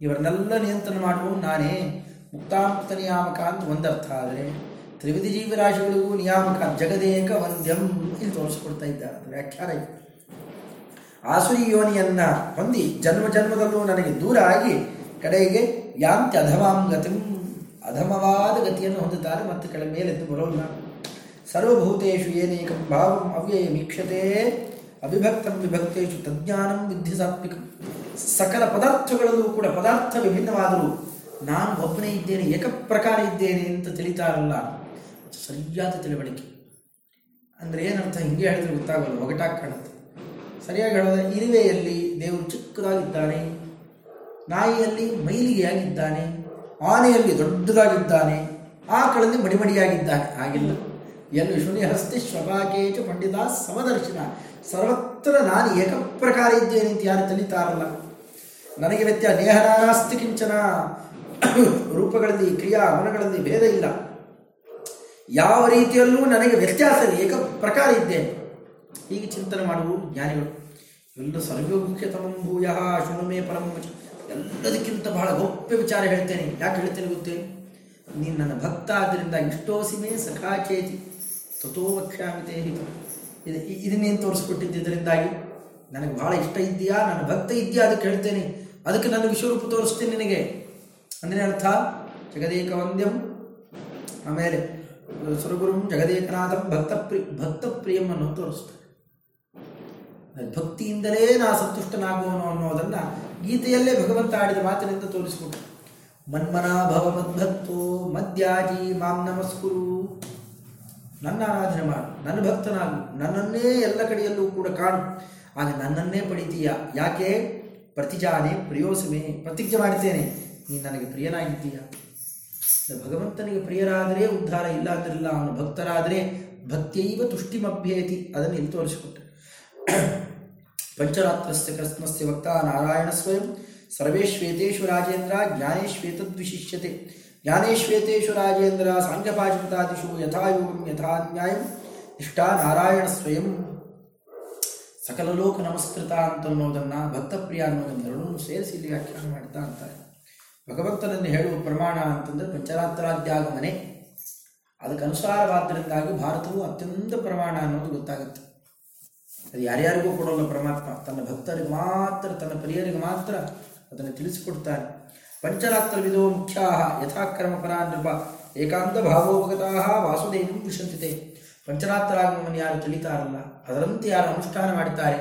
ಇವರನ್ನೆಲ್ಲ ನಿಯಂತ್ರಣ ಮಾಡುವ ನಾನೇ. ಮುಕ್ತಾಮುಕ್ತ ನಿಯಾಮಕ ಅಂತ ಒಂದರ್ಥ. ಆದರೆ ತ್ರಿವಿಧಿ ಜೀವರಾಶಿಗಳಿಗೂ ನಿಯಾಮಕ ಜಗದೇಕ ವಂದ್ಯಂ ಇಲ್ಲಿ ತೋರಿಸ್ಕೊಡ್ತಾ ಇದ್ದಾರೆ. ವ್ಯಾಖ್ಯಾನ ಇದೆ. ಆಸುರಿ ಯೋನಿಯನ್ನ ಹೊಂದಿ ಜನ್ಮ ಜನ್ಮದಲ್ಲೂ ನನಗೆ ದೂರ ಆಗಿ ಕಡೆಗೆ ಯಾಂತ್ಯ ಅಧಮಾಂ ಗತಿಂ. ಅಧಮವಾದ ಗತಿಯನ್ನು ಹೊಂದುತ್ತಾರೆ, ಮತ್ತು ಕೆಳ ಮೇಲೆದ್ದು ಬರೋಲ್ಲ. ಸರ್ವಭೂತೇಷು ಏನೇಕಂ ಭಾವಂ ಅವ್ಯಯಮೀಕ್ಷತೆ ಅವಿಭಕ್ತಂ ವಿಭಕ್ತೇಷು ತಜ್ಞಾನಂ ವಿದ್ಧಿ ಸಾತ್ವಿಕಂ ಸಕಲ ಪದಾರ್ಥಗಳಲ್ಲೂ ಕೂಡ ಪದಾರ್ಥ ವಿಭಿನ್ನವಾದರೂ ನಾನು ಒಬ್ಬನೇ ಇದ್ದೇನೆ, ಏಕಪ್ರಕಾರ ಇದ್ದೇನೆ ಅಂತ ತಿಳಿತಾರಲ್ಲ. ಸರಿಯಾದ ತಿಳುವಳಿಕೆ. ಅಂದರೆ ಏನರ್ಥ? ಹಿಂಗೆ ಹೇಳಿದ್ರೆ ಗೊತ್ತಾಗಲ್ಲ, ಒಗಟಾಗಿ ಕಾಣುತ್ತೆ. ಸರಿಯಾಗಿ ಹೇಳೋದ್ರೆ ಇರುವೆಯಲ್ಲಿ ದೇವರು ಚಿಕ್ಕದಾಗಿದ್ದಾನೆ, ನಾಯಿಯಲ್ಲಿ ಮೈಲಿಗೆಯಾಗಿದ್ದಾನೆ, ಆನೆಯಲ್ಲಿ ದೊಡ್ಡದಾಗಿದ್ದಾನೆ, ಆಕಳಲ್ಲಿ ಮಡಿಮಡಿಯಾಗಿದ್ದಾನೆ. ಹಾಗಿಲ್ಲ. ಎಲ್ಲಿ ಶುನಿಹಸ್ತಿ ಹಸ್ತಿ ಪಂಡಿತ ಸಮದರ್ಶನ. ಸರ್ವತ್ರ ನಾನು ಏಕಪ್ರಕಾರ ಇದ್ದೇನೆ ಅಂತ ಯಾರು ತಿಳಿತಾರಲ್ಲ? ನನಗೆ ವ್ಯತ್ಯ ನೇಹನಾಸ್ತಿ ಕಿಂಚನ. ರೂಪಗಳಲ್ಲಿ ಕ್ರಿಯಾ ಗುಣಗಳಲ್ಲಿ ಭೇದ ಇಲ್ಲ. ಯಾವ ರೀತಿಯಲ್ಲೂ ನನಗೆ ವ್ಯತ್ಯಾಸ ಏಕ ಪ್ರಕಾರ ಇದ್ದೇನೆ. ಹೀಗೆ ಚಿಂತನೆ ಮಾಡುವುದು ಜ್ಞಾನಿಗಳು. ಎಲ್ಲ ಸರ್ವಮುಖ್ಯತಮಂ ಭೂಯ ಶುಣಮೇ ಪರಮ ಎಲ್ಲದಕ್ಕಿಂತ ಬಹಳ ಗೌಪ್ಯ ವಿಚಾರ ಹೇಳ್ತೇನೆ. ಯಾಕೆ ಹೇಳ್ತೇನೆ ಗೊತ್ತೇ? ನೀನು ನನ್ನ ಭಕ್ತ ಆದ್ದರಿಂದ ಇಷ್ಟೋಸಿಮೇ ಸಖಾ ಚೇತಿ ತಥೋ ಇದು ಇದನ್ನೇನು ತೋರಿಸ್ಕೊಟ್ಟಿದ್ದು ಇದರಿಂದಾಗಿ ನನಗೆ ಬಹಳ ಇಷ್ಟ ಇದೆಯಾ ನನ್ನ ಭಕ್ತ ಇದೆಯಾ ಅದಕ್ಕೆ ಹೇಳ್ತೇನೆ ಅದಕ್ಕೆ ನನ್ನ ವಿಶ್ವರೂಪ ತೋರಿಸ್ತೀನಿ ನಿನಗೆ. ಅಂದರೆ ಅರ್ಥ ಜಗದೇಕ ವಂದ್ಯಂ ಆಮೇಲೆ ಸುರಗುರುಂ ಜಗದೇಕನಾಥಂ ಭಕ್ತ ಪ್ರಿ ಭಕ್ತ ಪ್ರಿಯಮ್ಮನ್ನು ತೋರಿಸ್ತಾರೆ. ಭಕ್ತಿಯಿಂದಲೇ ನಾ ಸಂತುಷ್ಟನಾಗುವನು ಅನ್ನೋದನ್ನು ಗೀತೆಯಲ್ಲೇ ಭಗವಂತ ಆಡಿದ ಮಾತಿನಿಂದ ತೋರಿಸಿಕೊಟ್ಟು ಮನ್ಮನಾ ಭವ ಮದ್ಭಕ್ತೋ ಮದ್ಯಾಜಿ ಮಾಂ ನಮಸ್ಕುರು. ನನ್ನ ಆರಾಧನೆ ಮಾಡು, ನನ್ನ ಭಕ್ತನಾಗು, ನನ್ನನ್ನೇ ಎಲ್ಲ ಕಡೆಯಲ್ಲೂ ಕೂಡ ಕಾಣು. ಆಗ ನನ್ನನ್ನೇ ಪಡಿತೀಯ. ಯಾಕೆ? ಪ್ರತಿಜಾನೆ ಪ್ರಿಯೋಸಮೆ, ಪ್ರತಿಜ್ಞೆ ಮಾಡ್ತೇನೆ ನೀನು ನನಗೆ ಪ್ರಿಯನಾಗಿದ್ದೀಯ. ಭಗವಂತನಿಗೆ ಪ್ರಿಯರಾದರೆ ಉದ್ಧಾರ ಇಲ್ಲ ಅಂದ್ರಿಲ್ಲ ಅವನು ಭಕ್ತರಾದರೆ ಭಕ್ತಿಯೈವ ತುಷ್ಟಿಮಭ್ಯೇತಿ. ಅದನ್ನು ಇಲ್ಲಿ ತೋರಿಸಿಕೊಟ್ಟೆ. ಪಂಚರಾತ್ರಸ್ಯ ಕೃಷ್ಣಸ್ಯ ಭಕ್ತ ನಾರಾಯಣ ಸ್ವಯಂ. ಸರ್ವೇಶ್ವೇತೇಶ್ವರಾಜೇಂದ್ರ ಜ್ಞಾನೇಶ್ವೇತದ್ವಿಶಿಷ್ಯತೆ. ಜ್ಞಾನೇಶ್ವೇತೇಷು ರಾಜೇಂದ್ರ ಸಾಂಖ್ಯಪಾಶುತಾದಿಷು ಯಥಾಯೋಗಂ ಯಥಾ ನ್ಯಾಯಂ ನಿಷ್ಠಾ ನಾರಾಯಣ ಸ್ವಯಂ. ಸಕಲ ಲೋಕ ನಮಸ್ಕೃತ ಅಂತ ಅನ್ನೋದನ್ನ ಭಕ್ತಪ್ರಿಯ ಅನ್ನೋದನ್ನು ಎರಡನ್ನೂ ಸೇರಿಸಿ ಇಲ್ಲಿ ವ್ಯಾಖ್ಯಾನ ಮಾಡ್ತಾ ಅಂತಾರೆ ಭಗವಂತನನ್ನು ಹೇಳುವ ಪ್ರಮಾಣ ಅಂತಂದ್ರೆ ಪಂಚರಾತ್ರಾಧ್ಯಾಗಮನೆ. ಅದಕ್ಕೆ ಅನುಸಾರವಾದ್ದರಿಂದಾಗಿ ಭಾರತವು ಅತ್ಯಂತ ಪ್ರಮಾಣ ಅನ್ನೋದು ಗೊತ್ತಾಗುತ್ತೆ. ಅದು ಯಾರ್ಯಾರಿಗೂ ಕೊಡೋಲ್ಲ ಪರಮಾತ್ಮ, ತನ್ನ ಭಕ್ತರಿಗೆ ಮಾತ್ರ, ತನ್ನ ಪ್ರಿಯರಿಗೆ ಮಾತ್ರ ಅದನ್ನು ತಿಳಿಸಿಕೊಡ್ತಾನೆ. ಪಂಚರಾತ್ರವಿದೋ ಮುಖ್ಯಾ ಯಥಾಕ್ರಮ ಪರಾ ನೃಪ ಏಕಾಂತ ಭಾವೋಪಗತಾ ವಾಸುದೇವಂ ವಿಶಂತಿತೆ. ಪಂಚರಾತ್ರಾಗಮನ ಯಾರು ತಿಳಿತಾರಲ್ಲ, ಅದರಂತೆ ಯಾರು ಅನುಷ್ಠಾನ ಮಾಡಿದ್ದಾರೆ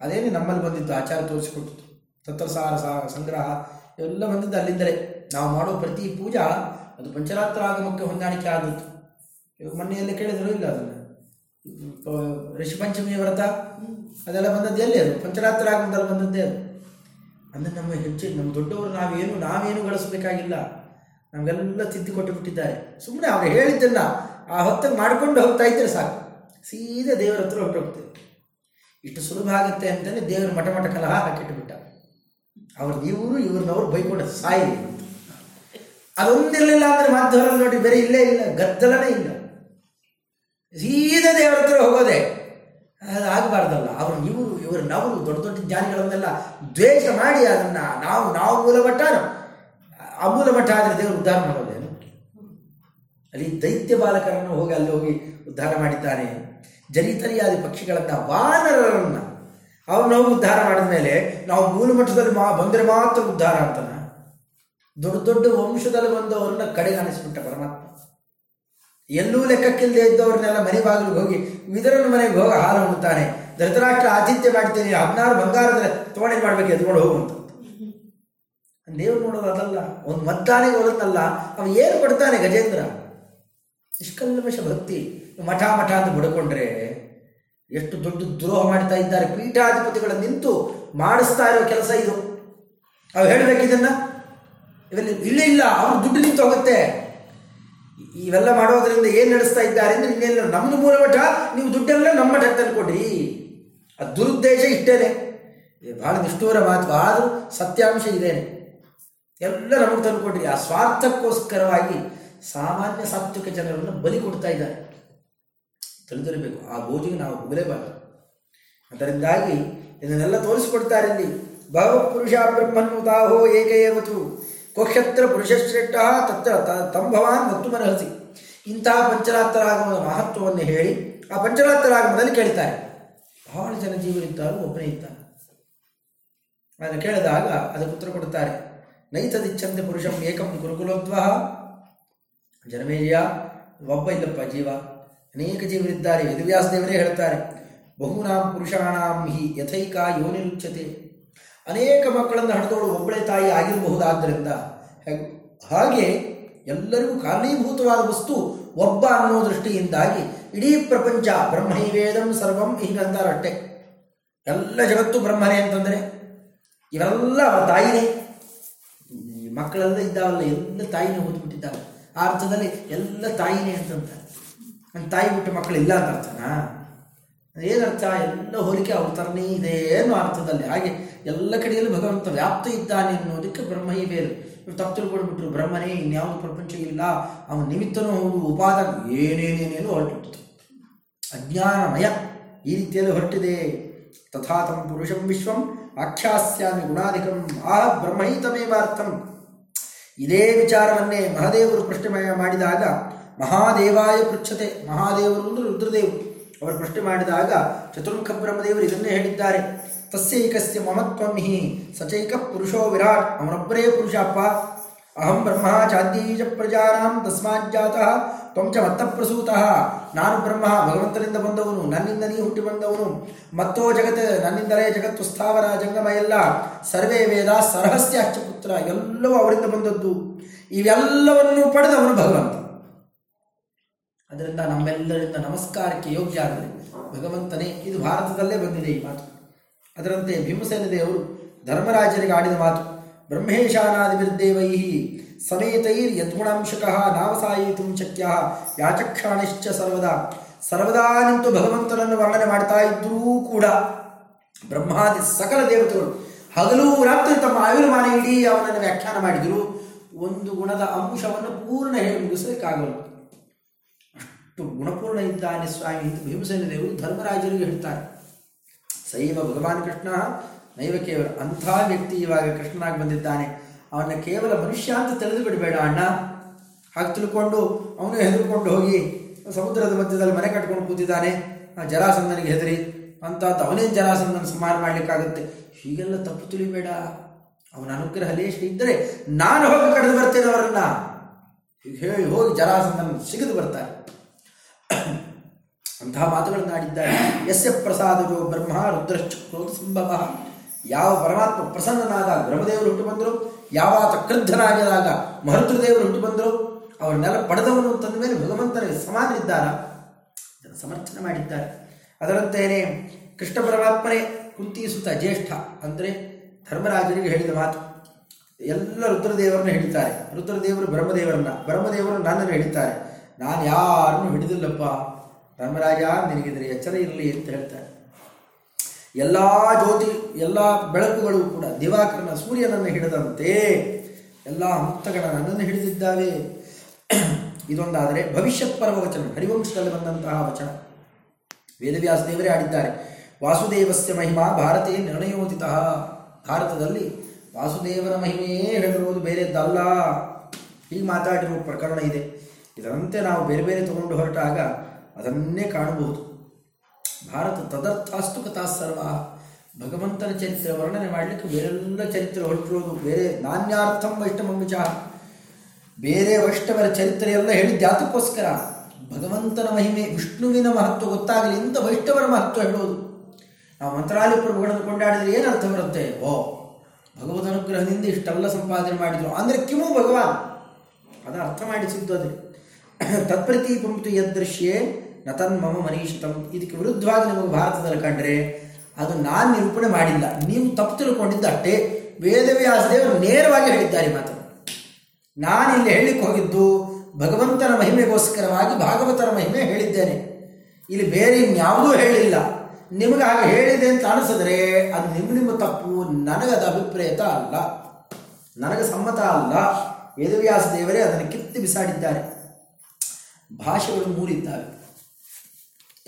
ಅದೇನೇ ನಮ್ಮಲ್ಲಿ ಬಂದಿತ್ತು ಆಚಾರ ತೋರಿಸಿಕೊಟ್ಟಿತ್ತು ತತ್ವಸಾರ ಸಾರ ಸಂಗ್ರಹ ಇವೆಲ್ಲ ಬಂದಿದ್ದು ಅಲ್ಲಿಂದಲೇ. ನಾವು ಮಾಡೋ ಪ್ರತಿ ಪೂಜಾ ಅದು ಪಂಚರಾತ್ರಾಗಮಕ್ಕೆ ಹೊಂದಾಣಿಕೆ ಆದದ್ದು. ಮೊನ್ನೆಯಲ್ಲೇ ಕೇಳಿದ್ರು ಇಲ್ಲ ಅದನ್ನು? ಋಷಿ ಪಂಚಮಿಯ ವ್ರತ ಅದೆಲ್ಲ ಬಂದದ್ದು ಎಲ್ಲಿ ಅದು? ಪಂಚರಾತ್ರಾಗಮದಲ್ಲಿ ಬಂದದ್ದೇ ಅದು. ಅಂದರೆ ನಮ್ಮ ಹೆಚ್ಚು ನಮ್ಮ ದೊಡ್ಡವರು ನಾವೇನು ನಾವೇನು ಗಳಿಸ್ಬೇಕಾಗಿಲ್ಲ. ನಮಗೆಲ್ಲ ತಿದ್ದಿ ಕೊಟ್ಟು ಬಿಟ್ಟಿದ್ದಾರೆ. ಸುಮ್ಮನೆ ಅವ್ರು ಹೇಳಿದ್ದೆಲ್ಲ ಆ ಹೊತ್ತಿಗೆ ಮಾಡಿಕೊಂಡು ಹೋಗ್ತಾ ಇದ್ದರೆ ಸಾಕು. ಸೀದಾ ದೇವರ ಹತ್ರ ಹೊರಟೋಗ್ತೇವೆ ಇಷ್ಟು ಸುಲಭ ಆಗುತ್ತೆ ಅಂತಲೇ ದೇವರು ಮಠ ಮಠ ಕಲಹ ಹಾಕಿಟ್ಟುಬಿಟ್ಟ ಅವ್ರು ಇವರು ಇವ್ರನ್ನವ್ರು ಬೈಕೊಂಡು ಸಾಯಿ. ಅದೊಂದಿರಲಿಲ್ಲ ಅಂದರೆ ಮಾಧ್ಯಮ ನೋಡಿ, ಬೇರೆ ಇಲ್ಲೇ ಇಲ್ಲ, ಗದ್ದಲನೇ ಇಲ್ಲ. ಸೀದಾ ದೇವರ ಹತ್ರ ಹೋಗೋದೆ. ಆಗಬಾರ್ದಲ್ಲ. ಅವರು ಇವರು ಇವರು ನಾವು ದೊಡ್ಡ ದೊಡ್ಡ ಜ್ಞಾನಿಗಳನ್ನೆಲ್ಲ ದ್ವೇಷ ಮಾಡಿ ಅದನ್ನ ನಾವು ನಾವು ಮೂಲಮಟ್ಟ ಅಮೂಲ ಮಠ ಆದರೆ ದೇವರು ಉದ್ಧಾರ ಮಾಡೋದೇನು ಅಲ್ಲಿ ದೈತ್ಯ ಬಾಲಕರನ್ನು ಹೋಗಿ ಅಲ್ಲಿ ಹೋಗಿ ಉದ್ಧಾರ ಮಾಡಿದ್ದಾನೆ. ಜರಿತರಿಯಾದ ಪಕ್ಷಿಗಳನ್ನು ವಾನರರನ್ನು ಅವ್ರು ನಾವು ಉದ್ಧಾರ ಮಾಡಿದ ಮೇಲೆ ನಾವು ಮೂಲ ಮಾ, ಬಂದರೆ ಮಾತ್ರ ಉದ್ಧಾರ ಅಂತಾನ. ದೊಡ್ಡ ದೊಡ್ಡ ವಂಶದಲ್ಲಿ ಬಂದವರನ್ನ ಕಡೆಗಾಣಿಸ್ಬಿಟ್ಟ ಪರಮಾತ್ಮ. ಎಲ್ಲೂ ಲೆಕ್ಕಕ್ಕಿಲ್ಲದೆ ಇದ್ದವ್ರನ್ನೆಲ್ಲ ಮನೆ ಬಾಗಿಲು ಹೋಗಿ ವಿದರನ ಮನೆಗೆ ಹೋಗಿ ಹಾಲು ಉಣ್ತಾನೆ ಧೃತರಾಷ್ಟ್ರ ಆತಿಥ್ಯ ಮಾಡ್ತೇನೆ, ಹದಿನಾರು ಬಂಗಾರದ ತೋಣೆ ಮಾಡ್ಬೇಕು, ಎದ್ಕೊಂಡು ಹೋಗುವಂತ ದೇವ್ರು ನೋಡೋದು ಅದಲ್ಲ. ಒಂದು ಮತ್ತಾನೆ ಹೋಲನ್ನಲ್ಲ ಅವ ಏನು ಕೊಡ್ತಾನೆ ಗಜೇಂದ್ರ? ನಿಷ್ಕಲ್ಮಶ ಭಕ್ತಿ. ಮಠ ಮಠ ಅಂತ ಬಿಡ್ಕೊಂಡ್ರೆ ಎಷ್ಟು ದೊಡ್ಡ ದ್ರೋಹ ಮಾಡ್ತಾ ಇದ್ದಾರೆ. ಪೀಠಾಧಿಪತಿಗಳು ನಿಂತು ಮಾಡಿಸ್ತಾ ಇರೋ ಕೆಲಸ ಇದು. ಅವು ಹೇಳ್ಬೇಕಿದನ್ನ? ಇವೆಲ್ಲ ಇಲ್ಲ ಇಲ್ಲ ಅವ್ರ ದುಡ್ಡು ನಿಂತು ಹೋಗುತ್ತೆ ಇವೆಲ್ಲ ಮಾಡೋದ್ರಿಂದ ಏನು ನಡೆಸ್ತಾ ಇದ್ದಾರೆ ಅಂದ್ರೆ ಇನ್ನೇನು ನಮ್ಮದು ಮೂಲ ಮಠ ನೀವು ದುಡ್ಡೆಲ್ಲ ನಮ್ಮ ಮಠಕ್ಕೆ ತಂದ್ಕೊಡ್ರಿ ಆ ದುರುದ್ದೇಶ ಇಷ್ಟೇನೆ. ಭಾಳ ನಿಷ್ಠೂರ ಮಾತು, ಆದರೂ ಸತ್ಯಾಂಶ ಇದೇನೆ. ಎಲ್ಲ ನಮಗೆ ತಂದುಕೊಡ್ರಿ ಆ ಸ್ವಾರ್ಥಕ್ಕೋಸ್ಕರವಾಗಿ ಸಾಮಾನ್ಯ ಸಾತ್ವಿಕ ಜನರನ್ನು ಬಲಿ ಕೊಡ್ತಾ ಇದ್ದಾರೆ. ತಿಳಿದಿರಬೇಕು. ಆ ಗೋಜಿಗೆ ನಾವು ಹೋಗಲೇಬಾರದು. ಅದರಿಂದಾಗಿ ಇದನ್ನೆಲ್ಲ ತೋರಿಸಿಕೊಡ್ತಾರೆ ಇಲ್ಲಿ ಬಹವ ಪುರುಷ ಬ್ರಹ್ಮನ್ಮುತಾಹೋ ಏಕೇವತು ಕೋಕ್ಷತ್ರ ಪುರುಷಶ್ರೇಷ್ಠ ತತ್ರ ತ- ತಂ ಭವಾನ್ ಮತ್ತು ಮನಹಸಿ ಇಂತಹ ಪಂಚರಾತ್ರರಾಗಮದ ಮಹತ್ವವನ್ನು ಹೇಳಿ, ಆ ಪಂಚರಾತ್ರರಾಗಮದಲ್ಲಿ ಕೇಳ್ತಾರೆ. ಬಹಳ ಜನ ಒಬ್ಬನೇ ಇದ್ದಾನೆ. ಅದನ್ನು ಕೇಳಿದಾಗ ಅದಕ್ಕೆ ಉತ್ತರ ಕೊಡುತ್ತಾರೆ. ನೈತದಿಚ್ಛಂತೆ ಪುರುಷಂ ಏಕಂ ಗುರುಕುಲೋದ್ವ ಜನಮೇಜಯ, ಒಬ್ಬ ಇಲ್ಲಪ್ಪ ಜೀವ. ಅನೇಕ ಜೀವರಿದ್ದಾರೆ ವೇದವ್ಯಾಸದೇವರೇ ಹೇಳ್ತಾರೆ. ಬಹುನಾಂ ಪುರುಷಾಣಾಂ ಹಿ ಯಥೈಕ ಯೋನಿರುಚ್ಯತೆ. ಅನೇಕ ಮಕ್ಕಳನ್ನು ಹಡೆದವಳು ಒಬ್ಬಳೆ ತಾಯಿ ಆಗಿರಬಹುದಾದ್ದರಿಂದ ಹಾಗ್- ಎಲ್ಲರಿಗೂ ಕಾರಣೀಭೂತವಾದ ವಸ್ತು ಒಬ್ಬ ಅನ್ನೋ ದೃಷ್ಟಿಯಿಂದಾಗಿ ಇಡೀ ಪ್ರಪಂಚ ಬ್ರಹ್ಮೈವೇದಂ ಸರ್ವಂ ಹೀಗಂತಾರಷ್ಟೇ ಎಲ್ಲ ಜಗತ್ತು ಬ್ರಹ್ಮನೇ ಅಂತಂದರೆ ಇವೆಲ್ಲ ಅವರ ತಾಯಿನೇ. ಈ ಮಕ್ಕಳೆಲ್ಲ ಇದ್ದಾವಲ್ಲ, ಎಲ್ಲ ತಾಯಿನೇ ಓದ್ಬಿಟ್ಟಿದ್ದಾವೆ. ಆ ಅರ್ಥದಲ್ಲಿ ಎಲ್ಲ ತಾಯಿನೇ ಅಂತಂತಾರೆ ನನ್ನ ತಾಯಿ ಬಿಟ್ಟು ಮಕ್ಕಳು ಇಲ್ಲ ಅಂತ ಅರ್ಥನಾ? ಏನರ್ಥ? ಎಲ್ಲ ಹೋಲಿಕೆ ಅವ್ರ ಥರನೇ ಇದೆ ಏನು ಅರ್ಥದಲ್ಲಿ. ಹಾಗೆ ಎಲ್ಲ ಕಡೆಯಲ್ಲೂ ಭಗವಂತ ವ್ಯಾಪ್ತ ಇದ್ದಾನೆ ಅನ್ನೋದಕ್ಕೆ ಬ್ರಹ್ಮೈ ಬೇರೆ ಇವರು ತಪ್ಪು ಬ್ರಹ್ಮನೇ, ಇನ್ಯಾವುದು ಪ್ರಪಂಚ ಇಲ್ಲ. ಅವನ ನಿಮಿತ್ತನೂ ಹೌದು ಉಪಾದ ಏನೇನೇನೇನು ಹೊರಟಿತ್ತು. ಅಜ್ಞಾನಮಯ ಈ ರೀತಿಯಲ್ಲಿ ಹೊರಟಿದೆ. ತಥಾ ತಂ ಪುರುಷಂ ವಿಶ್ವಂ ಆಖ್ಯಾಸ್ಯಾಮಿ ಗುಣಾಧಿಕಂ ಆಹ ಬ್ರಹ್ಮೈತಮೇವಾರ್ಥಂ ಇದೇ ವಿಚಾರವನ್ನೇ ಮಹಾದೇವರು ಪ್ರಶ್ನೆ ಮಾಡಿದಾಗ ಮಹಾದೇವಾಯ ಪೃಚ್ಛತೆ. ಮಹಾದೇವರು ಅಂದರೆ ರುದ್ರದೇವರು. ಅವರು ಪ್ರಶ್ನೆ ಮಾಡಿದಾಗ ಚತುರ್ಮುಖ ಬ್ರಹ್ಮದೇವರು ಇದನ್ನೇ ಹೇಳಿದ್ದಾರೆ. ತಸ್ಯೈಕಸ್ಯ ಮಮತ್ವಂ ಹಿ ಸಚೈಕ ಪುರುಷೋ ವಿರಾಟ್ ಅವನೊಬ್ಬರೇ ಪುರುಷಪ್ಪ. ಅಹಂ ಬ್ರಹ್ಮ ಚಾದ್ಯೀಜ ಪ್ರಜಾನಾಂ ತಸ್ಮಾಜ್ಜಾತಃ ತ್ವಂಚ ಚ ಮತ್ತ ಪ್ರಸೂತಃ ನಾನು ಬ್ರಹ್ಮ, ಭಗವಂತನಿಂದ ಬಂದವನು, ನನ್ನಿಂದ ನೀ ಹುಟ್ಟಿ ಬಂದವನು. ಮತ್ತೋ ಜಗತ್, ನನ್ನಿಂದಲೇ ಜಗತ್ತು ಸ್ಥಾವರ ಜಂಗಮ ಎಲ್ಲ ಸರ್ವೇ ವೇದ ಸರ್ಹಸ್ಯಾಶ್ಚ ಪುತ್ರ, ಎಲ್ಲವೂ ಅವರಿಂದ ಬಂದದ್ದು. ಇವೆಲ್ಲವನ್ನು ಪಡೆದವನು ಭಗವಂತ. ಅದರಿಂದ ನಮ್ಮೆಲ್ಲರಿಂದ ನಮಸ್ಕಾರಕ್ಕೆ ಯೋಗ್ಯ ಆದರೆ ಭಗವಂತನೇ, ಇದು ಭಾರತದಲ್ಲೇ ಬಂದಿದೆ ಈ ಮಾತು. ಅದರಂತೆ ಭೀಮಸೇನ ದೇವರು ಧರ್ಮರಾಜರಿಗೆ ಆಡಿದ ಮಾತು ಬ್ರಹ್ಮೇಶಾನಾದಿರ್ದೇವೈ ಸಮೇತೈರ್ ಯದ್ಗುಣಾಂಶಕಃ ನಾವಸಾಯಿತು ಶಕ್ಯ ಯಾಚಕ್ಷಾಣಿಶ್ಚ ಸರ್ವದಾ. ಸರ್ವದಾ ನಿಂತು ಭಗವಂತನನ್ನು ವರ್ಣನೆ ಮಾಡ್ತಾ ಇದ್ದರೂ ಕೂಡ ಬ್ರಹ್ಮಾದಿ ಸಕಲ ದೇವತೆಗಳು ಹಗಲು ರಾತ್ರಿ ತಮ್ಮ ಆಯುರ್ಮಾನ ಇಡೀ ಅವನನ್ನು ವ್ಯಾಖ್ಯಾನ ಮಾಡಿದರು. ಒಂದು ಗುಣದ ಅಂಶವನ್ನು ಪೂರ್ಣ ಹೇಳಿ ಮುಗಿಸಲಿಕ್ಕಾಗಲ್ಲ ಅಷ್ಟು ಗುಣಪೂರ್ಣ ಇದ್ದಾನೆ ಸ್ವಾಮಿ ಅಂತ ಭೀಮಸೇನ ದೇವರು ಧರ್ಮರಾಜರಿಗೆ ಹೇಳ್ತಾರೆ. ಸೈವ ಭಗವಾನ್ ಕೃಷ್ಣ, ನೈವ ಕೇವಲ ಅಂಥ ವ್ಯಕ್ತಿ ಇವಾಗ ಕೃಷ್ಣನಾಗಿ ಬಂದಿದ್ದಾನೆ. ಅವನ ಕೇವಲ ಮನುಷ್ಯ ಅಂತ ತಿಳಿದು ಬಿಡಬೇಡ ಅಣ್ಣ. ಹಾಗೆ ತಿಳ್ಕೊಂಡು ಅವನು ಹೆದರ್ಕೊಂಡು ಹೋಗಿ ಸಮುದ್ರದ ಮಧ್ಯದಲ್ಲಿ ಮನೆ ಕಟ್ಕೊಂಡು ಕೂತಿದ್ದಾನೆ. ಜಲಾಸಂದನಿಗೆ ಹೆದರಿ ಅಂತ ಅವನೇನು ಜರಾಸಂದನ ಸಮಾನ ಮಾಡಲಿಕ್ಕಾಗುತ್ತೆ? ಹೀಗೆಲ್ಲ ತಪ್ಪು ತಿಳಿಬೇಡ. ಅವನ ಅನುಗ್ರಹ ಲೇಷ ಇದ್ದರೆ ನಾನು ಹೋಗಿ ಕಳೆದು ಬರ್ತೇನೆ ಅವರನ್ನ. ಹೇಳಿ ಹೋಗಿ ಜರಾಸಂದನ ಸಿಗದು ಬರ್ತಾರೆ. ಅಂತಹ ಮಾತುಗಳನ್ನು ಆಡಿದ್ದಾರೆ ಯಸ್ಯ ಪ್ರಸಾದಜೋ ಬ್ರಹ್ಮ ಸಂಭವ. ಯಾವ ಪರಮಾತ್ಮ ಪ್ರಸನ್ನನಾದ ಬ್ರಹ್ಮದೇವರು ಹುಟ್ಟು ಬಂದರು, ಯಾವಾತ ಕ್ರುದ್ಧನಾಗಿದಾಗ ಮಹರ್ತೃದೇವರು ಹುಟ್ಟು ಬಂದರು ಅವರನ್ನೆಲ್ಲ ಪಡೆದವನು ತಂದ ಮೇಲೆ ಭಗವಂತನಿಗೆ ಸಮಾನರಿದ್ದಾರ. ಇದನ್ನು ಸಮರ್ಥನೆ ಮಾಡಿದ್ದಾರೆ. ಅದರಂತೆಯೇ ಕೃಷ್ಣ ಪರಮಾತ್ಮನೇ ಕುಂತಿ ಸುತ ಜ್ಯೇಷ್ಠ ಅಂದರೆ ಧರ್ಮರಾಜನಿಗೆ ಹೇಳಿದ ಮಾತು. ಎಲ್ಲ ರುದ್ರದೇವರನ್ನ ಹಿಡಿತಾರೆ. ರುದ್ರದೇವರು ಬ್ರಹ್ಮದೇವರನ್ನ, ಬ್ರಹ್ಮದೇವರು ನನ್ನನ್ನು ಹಿಡಿತಾರೆ. ನಾನು ಯಾರನ್ನು ಹಿಡಿದಿಲ್ಲಪ್ಪ. ಧರ್ಮರಾಜ ನಿನಗಿದ್ರೆ ಎಚ್ಚರ ಇರಲಿ ಅಂತ ಹೇಳ್ತಾರೆ. ಎಲ್ಲ ಜ್ಯೋತಿ, ಎಲ್ಲ ಬೆಳಕುಗಳು ಕೂಡ ದಿವಾಕರನ ಸೂರ್ಯನನ್ನು ಹಿಡಿದಂತೆ ಎಲ್ಲ ಮುಕ್ತಗಳ ನನ್ನನ್ನು ಹಿಡಿದಿದ್ದಾವೆ. ಇದೊಂದಾದರೆ ಭವಿಷ್ಯತ್ ಪರಮ ವಚನ, ಹರಿವಂಶದಲ್ಲಿ ಬಂದಂತಹ ವಚನ. ವೇದವ್ಯಾಸ ದೇವರೇ ಆಡಿದ್ದಾರೆ ವಾಸುದೇವಸ್ಯ ಮಹಿಮಾ ಭಾರತೀಯ ನಿರ್ಣಯೋದಿತ. ಭಾರತದಲ್ಲಿ ವಾಸುದೇವರ ಮಹಿಮೆಯೇ ಹೇಳಿರುವುದು ಬೇರೆದ್ದಲ್ಲ. ಹೀಗೆ ಮಾತಾಡಿರುವ ಪ್ರಕರಣ ಇದೆ. ಇದರಂತೆ ನಾವು ಬೇರೆ ಬೇರೆ ತಗೊಂಡು ಹೊರಟಾಗ ಅದನ್ನೇ ಕಾಣಬಹುದು. ಭಾರತ ತದರ್ಥಾಸ್ತು ಕಥಾ ಸರ್ವ ಭಗವಂತನ ಚರಿತ್ರೆ ವರ್ಣನೆ ಮಾಡಲಿಕ್ಕೆ ಬೇರೆಲ್ಲ ಚರಿತ್ರೆ ಹೊರಟಿರೋದು ಬೇರೆ ನಾಣ್ಯಾರ್ಥಂ ವೈಷ್ಣವಂಬಿಚ. ಬೇರೆ ವೈಷ್ಣವರ ಚರಿತ್ರೆ ಎಲ್ಲ ಹೇಳಿದ್ದು ಯಾತಕ್ಕೋಸ್ಕರ ಭಗವಂತನ ಮಹಿಮೆ, ವಿಷ್ಣುವಿನ ಮಹತ್ವ ಗೊತ್ತಾಗಲಿ, ಇಂಥ ವೈಷ್ಣವರ ಮಹತ್ವ ಹೇಳೋದು. ನಾವು ಮಂತ್ರಾಲಯ ಪ್ರಭುಗಳನ್ನು ಕೊಂಡಾಡಿದ್ರೆ ಏನು ಅರ್ಥ ಬರುತ್ತೆ ಓ, ಭಗವದ್ ಅನುಗ್ರಹದಿಂದ ಇಷ್ಟೆಲ್ಲ ಸಂಪಾದನೆ ಮಾಡಿದ್ರು. ಅಂದರೆ ಕಿಮು ಭಗವಾನ್. ಅದನ್ನು ಅರ್ಥ ಮಾಡಿಸಿದ್ದು ಅದೇ. ತತ್ಪ್ರತಿ ಪಂಪ್ತು ಯದೃಶ್ಯೇ ನತನ್ ಮಮ ಮನೀಷಿತಂ ಇದಕ್ಕೆ ವಿರುದ್ಧವಾಗಿ ನಿಮಗೆ ಭಾರತದಲ್ಲಿ ಕಂಡ್ರೆ ಅದು ನಾನು ನಿರೂಪಣೆ ಮಾಡಿಲ್ಲ. ನೀವು ತಪ್ಪು ತಿಳ್ಕೊಂಡಿದ್ದ ಅಷ್ಟೇ ವೇದವ್ಯಾಸದೇವರು ನೇರವಾಗಿ ಹೇಳಿದ್ದಾರೆ ಮಾತು ಮಾತನ್ನು. ನಾನು ಇಲ್ಲಿ ಹೇಳಲಿಕ್ಕೆ ಹೋಗಿದ್ದು ಭಗವಂತನ ಮಹಿಮೆಗೋಸ್ಕರವಾಗಿ ಭಾಗವತರ ಮಹಿಮೆ ಹೇಳಿದ್ದೇನೆ. ಇಲ್ಲಿ ಬೇರೆ ಇನ್ಯಾವುದೂ ಹೇಳಿಲ್ಲ. ನಿಮಗೆ ಹಾಗೆ ಹೇಳಿದೆ ಅಂತ ಅನಿಸಿದ್ರೆ ಅದು ನಿಮ್ಮ ನಿಮ್ಮ ತಪ್ಪು ನನಗದ ಅಭಿಪ್ರೇತ ಅಲ್ಲ. ನನಗೆ ಸಮ್ಮತ ಅಲ್ಲ. ವೇದವ್ಯಾಸ ದೇವರೇ ಅದನ್ನು ಕಿತ್ತು ಬಿಸಾಡಿದ್ದಾರೆ. ಭಾಷೆಗಳು ಮೂರಿದ್ದಾವೆ